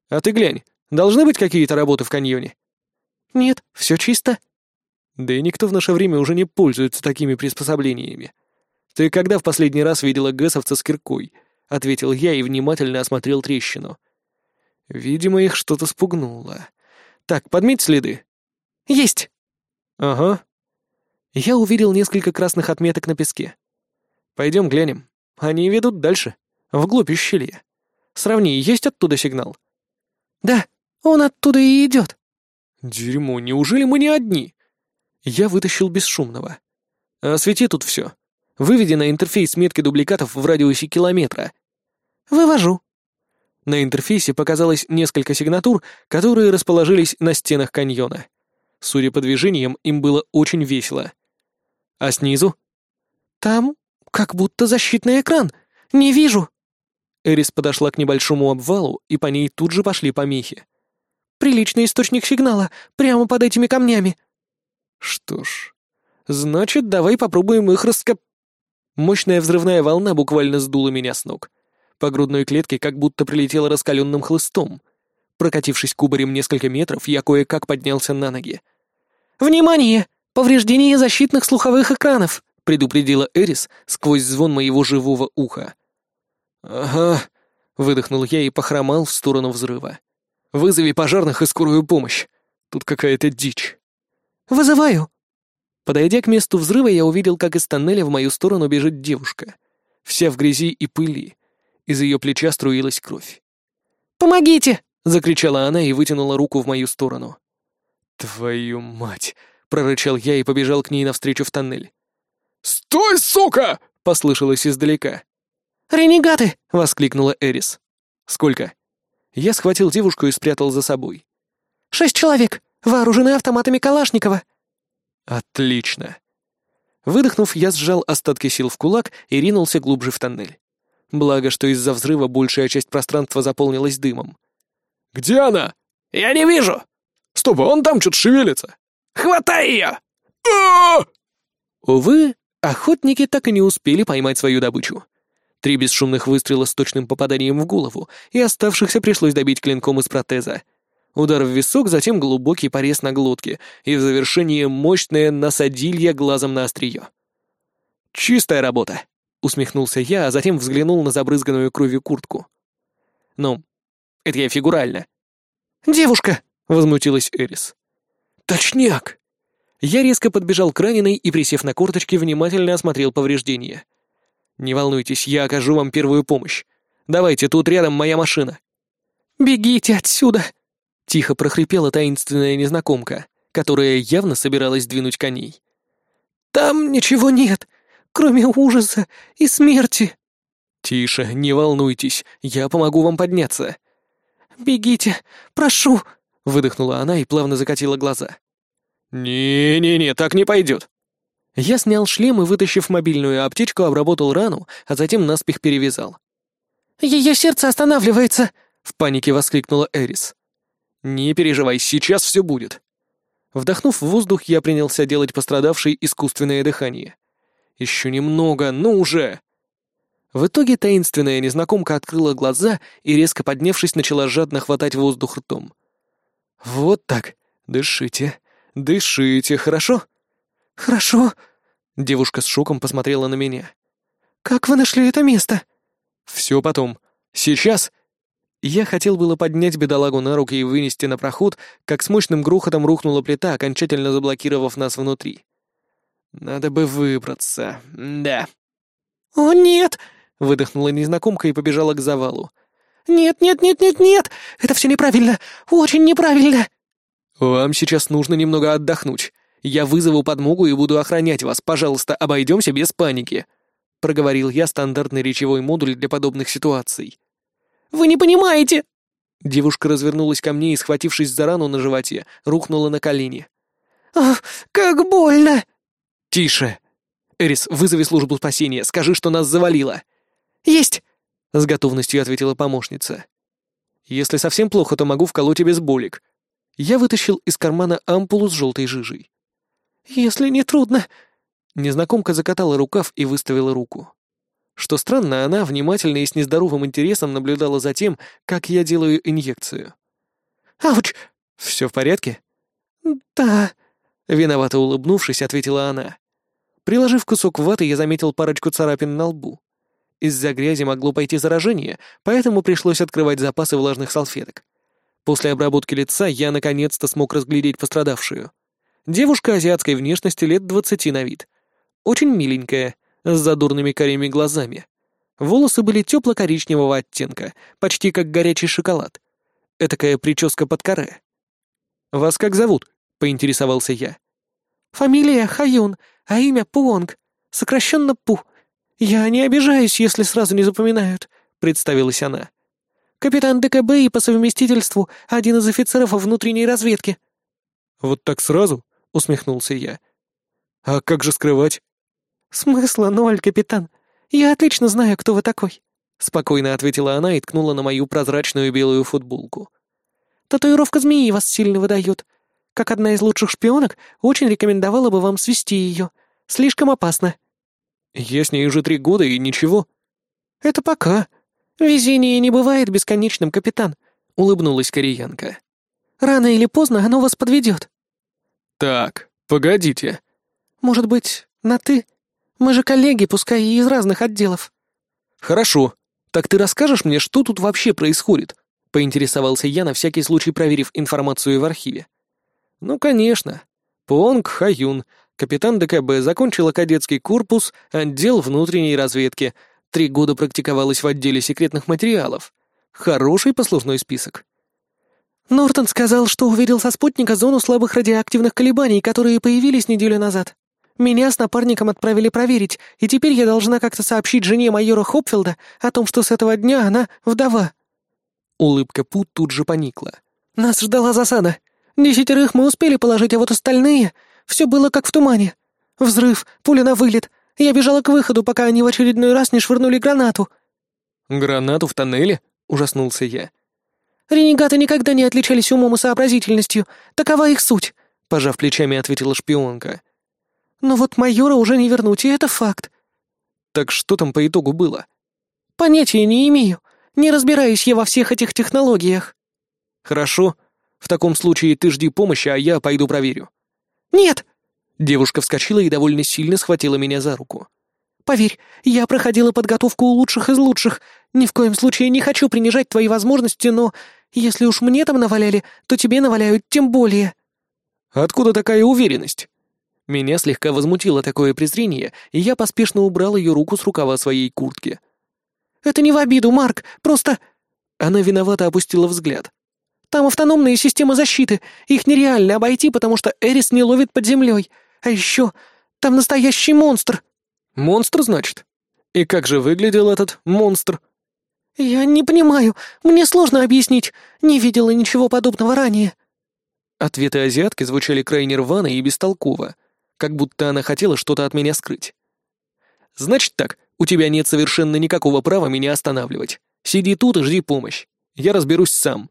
«А ты глянь, должны быть какие-то работы в каньоне?» «Нет, все чисто». «Да и никто в наше время уже не пользуется такими приспособлениями. Ты когда в последний раз видела гэсовца с киркой?» — ответил я и внимательно осмотрел трещину. Видимо, их что-то спугнуло. Так, подметь следы. Есть. Ага. Я увидел несколько красных отметок на песке. Пойдем глянем. Они ведут дальше, вглубь ущелья. Сравни, есть оттуда сигнал? Да, он оттуда и идет. Дерьмо, неужели мы не одни? Я вытащил бесшумного. Освети тут все. Выведи на интерфейс метки дубликатов в радиусе километра. Вывожу. На интерфейсе показалось несколько сигнатур, которые расположились на стенах каньона. Судя по движениям, им было очень весело. А снизу? «Там как будто защитный экран. Не вижу». Эрис подошла к небольшому обвалу, и по ней тут же пошли помехи. «Приличный источник сигнала, прямо под этими камнями». «Что ж, значит, давай попробуем их раскоп...» Мощная взрывная волна буквально сдула меня с ног. По грудной клетке как будто прилетело раскаленным хлыстом. Прокатившись кубарем несколько метров, я кое-как поднялся на ноги. «Внимание! Повреждение защитных слуховых экранов!» — предупредила Эрис сквозь звон моего живого уха. «Ага», — выдохнул я и похромал в сторону взрыва. «Вызови пожарных и скорую помощь. Тут какая-то дичь». «Вызываю». Подойдя к месту взрыва, я увидел, как из тоннеля в мою сторону бежит девушка. Вся в грязи и пыли. Из ее плеча струилась кровь. «Помогите!» — закричала она и вытянула руку в мою сторону. «Твою мать!» — прорычал я и побежал к ней навстречу в тоннель. «Стой, сука!» — послышалось издалека. «Ренегаты!» — воскликнула Эрис. «Сколько?» Я схватил девушку и спрятал за собой. «Шесть человек, вооружены автоматами Калашникова». «Отлично». Выдохнув, я сжал остатки сил в кулак и ринулся глубже в тоннель. Благо, что из-за взрыва большая часть пространства заполнилась дымом. «Где она?» «Я не вижу!» «Стоп, он там что-то шевелится!» «Хватай ее!» а! Увы, охотники так и не успели поймать свою добычу. Три бесшумных выстрела с точным попаданием в голову, и оставшихся пришлось добить клинком из протеза. Удар в висок, затем глубокий порез на глотке, и в завершение мощное насадилье глазом на острие. Чистая работа. — усмехнулся я, а затем взглянул на забрызганную кровью куртку. «Ну, это я фигурально». «Девушка!» — возмутилась Эрис. «Точняк!» Я резко подбежал к раненой и, присев на корточки, внимательно осмотрел повреждения. «Не волнуйтесь, я окажу вам первую помощь. Давайте, тут рядом моя машина». «Бегите отсюда!» — тихо прохрипела таинственная незнакомка, которая явно собиралась двинуть коней. «Там ничего нет кроме ужаса и смерти». «Тише, не волнуйтесь, я помогу вам подняться». «Бегите, прошу», — выдохнула она и плавно закатила глаза. «Не-не-не, так не пойдет». Я снял шлем и, вытащив мобильную аптечку, обработал рану, а затем наспех перевязал. Ее сердце останавливается!» — в панике воскликнула Эрис. «Не переживай, сейчас все будет». Вдохнув воздух, я принялся делать пострадавшей искусственное дыхание. «Еще немного, ну уже!» В итоге таинственная незнакомка открыла глаза и, резко поднявшись, начала жадно хватать воздух ртом. «Вот так. Дышите. Дышите, хорошо?» «Хорошо». Девушка с шоком посмотрела на меня. «Как вы нашли это место?» «Все потом. Сейчас...» Я хотел было поднять бедолагу на руки и вынести на проход, как с мощным грохотом рухнула плита, окончательно заблокировав нас внутри. «Надо бы выбраться. Да». «О, нет!» — выдохнула незнакомка и побежала к завалу. «Нет, нет, нет, нет, нет! Это все неправильно! Очень неправильно!» «Вам сейчас нужно немного отдохнуть. Я вызову подмогу и буду охранять вас. Пожалуйста, обойдемся без паники», — проговорил я стандартный речевой модуль для подобных ситуаций. «Вы не понимаете!» Девушка развернулась ко мне и, схватившись за рану на животе, рухнула на колени. «Ах, как больно!» «Тише! Эрис, вызови службу спасения, скажи, что нас завалило!» «Есть!» — с готовностью ответила помощница. «Если совсем плохо, то могу вколоть обезболик». Я вытащил из кармана ампулу с желтой жижей. «Если не трудно...» Незнакомка закатала рукав и выставила руку. Что странно, она внимательно и с нездоровым интересом наблюдала за тем, как я делаю инъекцию. «Ауч!» «Все в порядке?» «Да...» Виновато улыбнувшись, ответила она. Приложив кусок ваты, я заметил парочку царапин на лбу. Из-за грязи могло пойти заражение, поэтому пришлось открывать запасы влажных салфеток. После обработки лица я наконец-то смог разглядеть пострадавшую. Девушка азиатской внешности лет двадцати на вид. Очень миленькая, с задурными карими глазами. Волосы были тепло-коричневого оттенка, почти как горячий шоколад. Этакая прическа под каре. «Вас как зовут?» — поинтересовался я. «Фамилия Хаюн, а имя Пуонг, сокращенно Пу. Я не обижаюсь, если сразу не запоминают», — представилась она. «Капитан ДКБ и по совместительству один из офицеров внутренней разведки». «Вот так сразу?» — усмехнулся я. «А как же скрывать?» «Смысла ноль, капитан. Я отлично знаю, кто вы такой», — спокойно ответила она и ткнула на мою прозрачную белую футболку. «Татуировка змеи вас сильно выдает. Как одна из лучших шпионок, очень рекомендовала бы вам свести ее. Слишком опасно». «Я с ней уже три года и ничего». «Это пока. Везение не бывает бесконечным, капитан», — улыбнулась кореянка. «Рано или поздно оно вас подведет». «Так, погодите». «Может быть, на «ты»? Мы же коллеги, пускай и из разных отделов». «Хорошо. Так ты расскажешь мне, что тут вообще происходит?» — поинтересовался я, на всякий случай проверив информацию в архиве. «Ну, конечно. Понг Хаюн, капитан ДКБ, закончила кадетский корпус, отдел внутренней разведки, три года практиковалась в отделе секретных материалов. Хороший послужной список». Нортон сказал, что увидел со спутника зону слабых радиоактивных колебаний, которые появились неделю назад. Меня с напарником отправили проверить, и теперь я должна как-то сообщить жене майора Хопфилда о том, что с этого дня она вдова. Улыбка Пут тут же поникла. Нас ждала засада. Десятерых мы успели положить, а вот остальные... Все было как в тумане. Взрыв, пуля на вылет. Я бежала к выходу, пока они в очередной раз не швырнули гранату. «Гранату в тоннеле?» — ужаснулся я. «Ренегаты никогда не отличались умом и сообразительностью. Такова их суть», — пожав плечами, ответила шпионка. «Но вот майора уже не вернуть, и это факт». «Так что там по итогу было?» «Понятия не имею. Не разбираюсь я во всех этих технологиях». «Хорошо. В таком случае ты жди помощи, а я пойду проверю». «Нет!» Девушка вскочила и довольно сильно схватила меня за руку. «Поверь, я проходила подготовку у лучших из лучших. Ни в коем случае не хочу принижать твои возможности, но если уж мне там наваляли, то тебе наваляют тем более». «Откуда такая уверенность?» Меня слегка возмутило такое презрение, и я поспешно убрал ее руку с рукава своей куртки. «Это не в обиду, Марк, просто...» Она виновато опустила взгляд. «Там автономные системы защиты, их нереально обойти, потому что Эрис не ловит под землей. А еще там настоящий монстр». «Монстр, значит? И как же выглядел этот монстр?» «Я не понимаю, мне сложно объяснить, не видела ничего подобного ранее». Ответы азиатки звучали крайне рвано и бестолково, как будто она хотела что-то от меня скрыть. «Значит так, у тебя нет совершенно никакого права меня останавливать. Сиди тут и жди помощь. Я разберусь сам».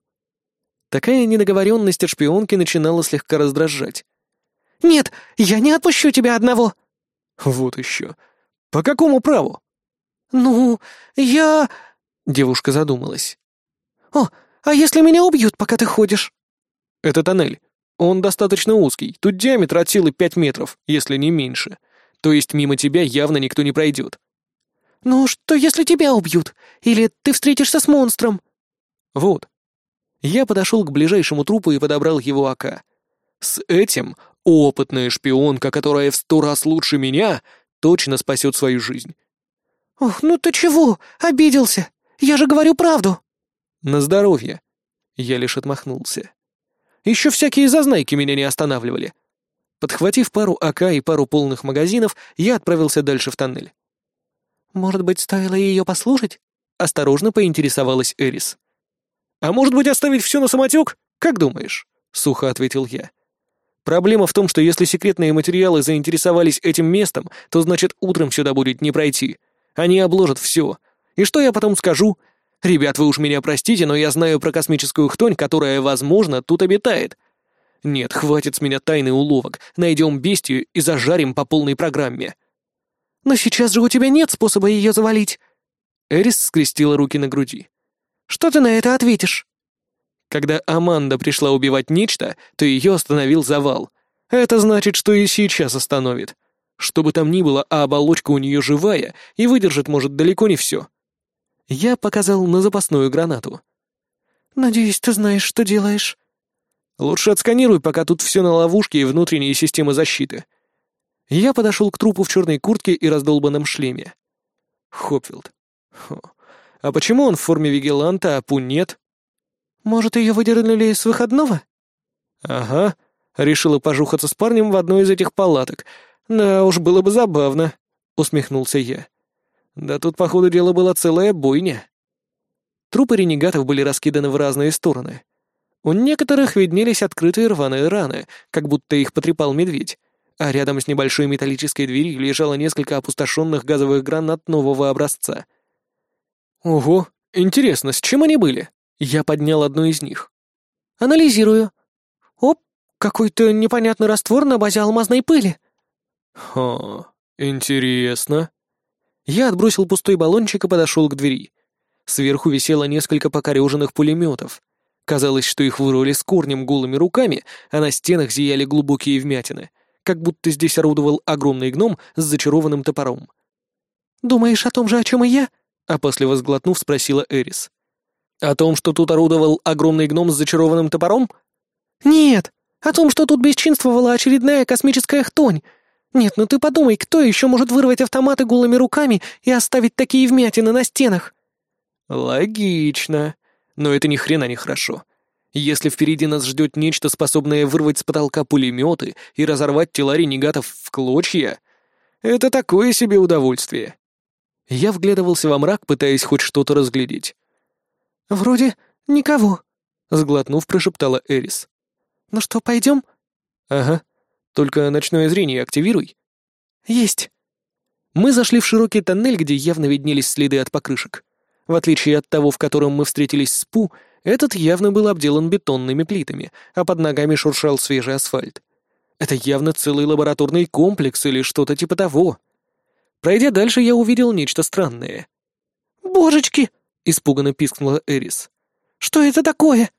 Такая недоговоренность от шпионки начинала слегка раздражать. «Нет, я не отпущу тебя одного!» «Вот еще. По какому праву?» «Ну, я...» Девушка задумалась. «О, а если меня убьют, пока ты ходишь?» «Это тоннель. Он достаточно узкий. Тут диаметр от силы пять метров, если не меньше. То есть мимо тебя явно никто не пройдет». «Ну, что если тебя убьют? Или ты встретишься с монстром?» «Вот». Я подошел к ближайшему трупу и подобрал его АК. С этим опытная шпионка, которая в сто раз лучше меня, точно спасет свою жизнь. «Ох, ну ты чего? Обиделся? Я же говорю правду!» «На здоровье!» Я лишь отмахнулся. Еще всякие зазнайки меня не останавливали. Подхватив пару АК и пару полных магазинов, я отправился дальше в тоннель. «Может быть, стоило ее послушать?» — осторожно поинтересовалась Эрис. «А может быть, оставить все на самотек? Как думаешь?» — сухо ответил я. «Проблема в том, что если секретные материалы заинтересовались этим местом, то значит утром сюда будет не пройти. Они обложат все. И что я потом скажу? Ребят, вы уж меня простите, но я знаю про космическую хтонь, которая, возможно, тут обитает. Нет, хватит с меня тайный уловок. Найдем бестию и зажарим по полной программе». «Но сейчас же у тебя нет способа ее завалить». Эрис скрестила руки на груди. «Что ты на это ответишь?» Когда Аманда пришла убивать нечто, то ее остановил завал. Это значит, что и сейчас остановит. Что бы там ни было, а оболочка у нее живая и выдержит, может, далеко не все. Я показал на запасную гранату. «Надеюсь, ты знаешь, что делаешь». «Лучше отсканируй, пока тут все на ловушке и внутренние системы защиты». Я подошел к трупу в черной куртке и раздолбанном шлеме. Хопфилд. Хо. А почему он в форме вигиланта, а Пу нет? Может, ее выдернули с выходного? Ага. Решила пожухаться с парнем в одной из этих палаток. Да уж, было бы забавно, усмехнулся я. Да тут, по ходу дела, была целая бойня. Трупы ренегатов были раскиданы в разные стороны. У некоторых виднелись открытые рваные раны, как будто их потрепал медведь а рядом с небольшой металлической дверью лежало несколько опустошенных газовых гранат нового образца. Ого, интересно, с чем они были? Я поднял одну из них. Анализирую. Оп, какой-то непонятный раствор на базе алмазной пыли. Ха, интересно. Я отбросил пустой баллончик и подошел к двери. Сверху висело несколько покореженных пулеметов. Казалось, что их вырвали с корнем голыми руками, а на стенах зияли глубокие вмятины как будто здесь орудовал огромный гном с зачарованным топором. «Думаешь о том же, о чем и я?» — опасливо сглотнув, спросила Эрис. «О том, что тут орудовал огромный гном с зачарованным топором?» «Нет, о том, что тут бесчинствовала очередная космическая хтонь. Нет, ну ты подумай, кто еще может вырвать автоматы голыми руками и оставить такие вмятины на стенах?» «Логично. Но это ни хрена не хорошо. Если впереди нас ждет нечто, способное вырвать с потолка пулеметы и разорвать тела ренегатов в клочья, это такое себе удовольствие. Я вглядывался во мрак, пытаясь хоть что-то разглядеть. «Вроде никого», — сглотнув, прошептала Эрис. «Ну что, пойдем?» «Ага. Только ночное зрение активируй». «Есть». Мы зашли в широкий тоннель, где явно виднелись следы от покрышек. В отличие от того, в котором мы встретились с Пу, этот явно был обделан бетонными плитами, а под ногами шуршал свежий асфальт. Это явно целый лабораторный комплекс или что-то типа того. Пройдя дальше, я увидел нечто странное. «Божечки!» — испуганно пискнула Эрис. «Что это такое?»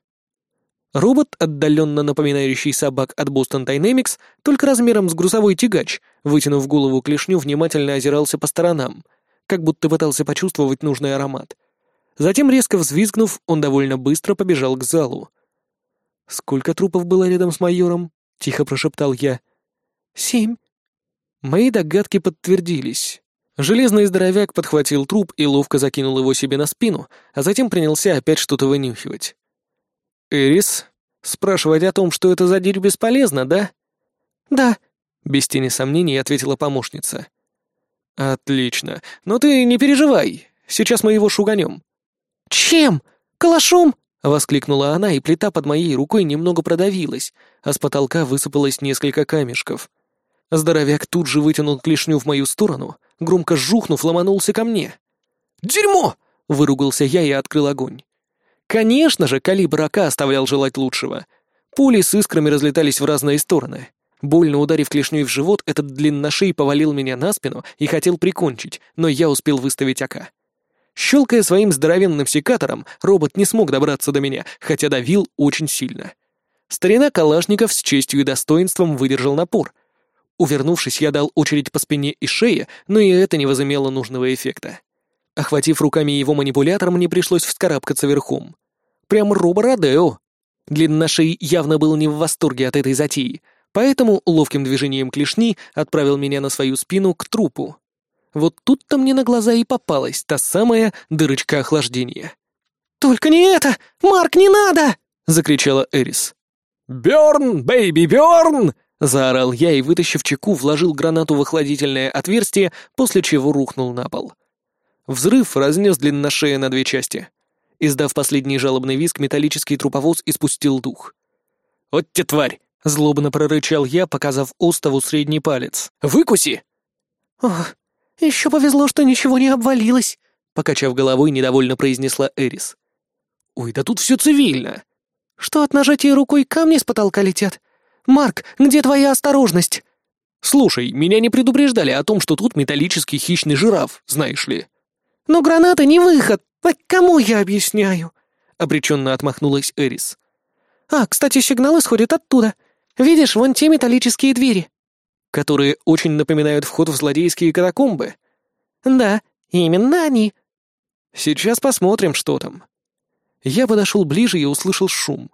Робот, отдаленно напоминающий собак от Boston Dynamics, только размером с грузовой тягач, вытянув голову клешню, внимательно озирался по сторонам, как будто пытался почувствовать нужный аромат — Затем, резко взвизгнув, он довольно быстро побежал к залу. «Сколько трупов было рядом с майором?» — тихо прошептал я. «Семь». Мои догадки подтвердились. Железный здоровяк подхватил труп и ловко закинул его себе на спину, а затем принялся опять что-то вынюхивать. «Эрис, спрашивать о том, что это за дерь, бесполезно, да?» «Да», — без тени сомнений ответила помощница. «Отлично. Но ты не переживай. Сейчас мы его шуганем. «Чем? Калашом?» — воскликнула она, и плита под моей рукой немного продавилась, а с потолка высыпалось несколько камешков. Здоровяк тут же вытянул клешню в мою сторону, громко жухнув, ломанулся ко мне. «Дерьмо!» — выругался я и открыл огонь. Конечно же, калибр АК оставлял желать лучшего. Пули с искрами разлетались в разные стороны. Больно ударив клешней в живот, этот длинношей повалил меня на спину и хотел прикончить, но я успел выставить АК. Щелкая своим здоровенным секатором, робот не смог добраться до меня, хотя давил очень сильно. Старина Калашников с честью и достоинством выдержал напор. Увернувшись, я дал очередь по спине и шее, но и это не возымело нужного эффекта. Охватив руками его манипулятор, мне пришлось вскарабкаться верхом. Прям робо-родео. Длинношей явно был не в восторге от этой затеи, поэтому ловким движением клешни отправил меня на свою спину к трупу. Вот тут-то мне на глаза и попалась та самая дырочка охлаждения. «Только не это! Марк, не надо!» — закричала Эрис. «Burn, baby, burn!» — заорал я и, вытащив чеку, вложил гранату в охладительное отверстие, после чего рухнул на пол. Взрыв разнес длинношея на две части. Издав последний жалобный визг, металлический труповоз испустил дух. «Вот те тварь!» — злобно прорычал я, показав Остову средний палец. «Выкуси!» «Ох, еще повезло, что ничего не обвалилось!» — покачав головой, недовольно произнесла Эрис. «Ой, да тут все цивильно!» «Что от нажатия рукой камни с потолка летят? Марк, где твоя осторожность?» «Слушай, меня не предупреждали о том, что тут металлический хищный жираф, знаешь ли». «Но граната не выход! А кому я объясняю?» — обреченно отмахнулась Эрис. «А, кстати, сигнал исходит оттуда. Видишь, вон те металлические двери». «Которые очень напоминают вход в злодейские катакомбы?» «Да, именно они». «Сейчас посмотрим, что там». Я подошел ближе и услышал шум.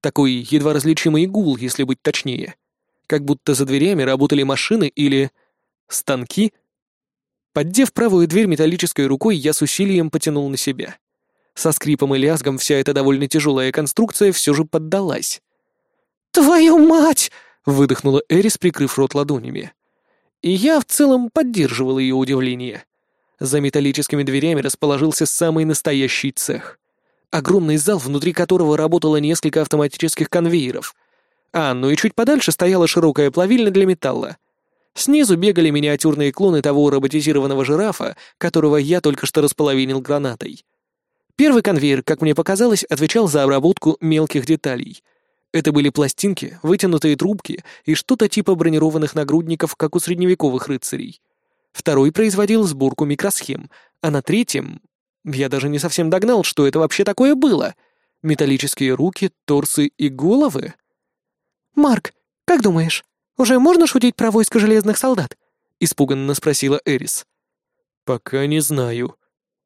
Такой едва различимый гул, если быть точнее. Как будто за дверями работали машины или... станки — Поддев правую дверь металлической рукой, я с усилием потянул на себя. Со скрипом и лязгом вся эта довольно тяжелая конструкция все же поддалась. «Твою мать!» — выдохнула Эрис, прикрыв рот ладонями. И я в целом поддерживал ее удивление. За металлическими дверями расположился самый настоящий цех. Огромный зал, внутри которого работало несколько автоматических конвейеров. А, ну и чуть подальше стояла широкая плавильня для металла — Снизу бегали миниатюрные клоны того роботизированного жирафа, которого я только что располовинил гранатой. Первый конвейер, как мне показалось, отвечал за обработку мелких деталей. Это были пластинки, вытянутые трубки и что-то типа бронированных нагрудников, как у средневековых рыцарей. Второй производил сборку микросхем, а на третьем... Я даже не совсем догнал, что это вообще такое было. Металлические руки, торсы и головы? «Марк, как думаешь, «Уже можно шутить про войско железных солдат?» — испуганно спросила Эрис. «Пока не знаю».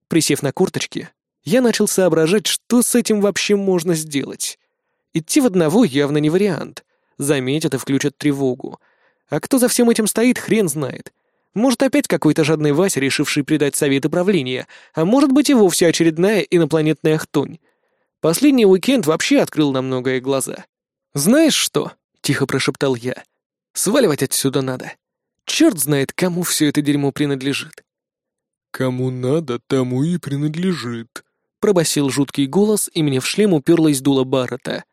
Присев на курточке, я начал соображать, что с этим вообще можно сделать. Идти в одного явно не вариант. Заметят и включат тревогу. А кто за всем этим стоит, хрен знает. Может, опять какой-то жадный Вася, решивший предать советы правления, а может быть и вовсе очередная инопланетная хтонь. Последний уикенд вообще открыл на многое глаза. «Знаешь что?» — тихо прошептал я. Сваливать отсюда надо. Черт знает, кому все это дерьмо принадлежит. «Кому надо, тому и принадлежит», — пробасил жуткий голос, и мне в шлем уперлась дуло Баррета.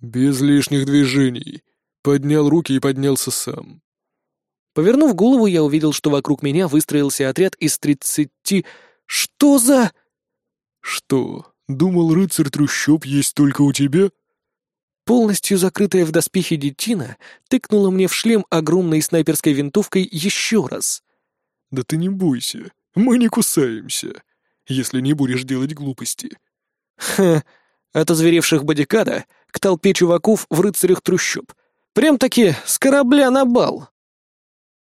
«Без лишних движений». Поднял руки и поднялся сам. Повернув голову, я увидел, что вокруг меня выстроился отряд из тридцати... Что за... «Что, думал, рыцарь трущоб есть только у тебя?» Полностью закрытая в доспехе детина тыкнула мне в шлем огромной снайперской винтовкой еще раз. «Да ты не бойся, мы не кусаемся, если не будешь делать глупости». Ха, от озверевших бодикада к толпе чуваков в рыцарях трущоб. Прям-таки с корабля на бал.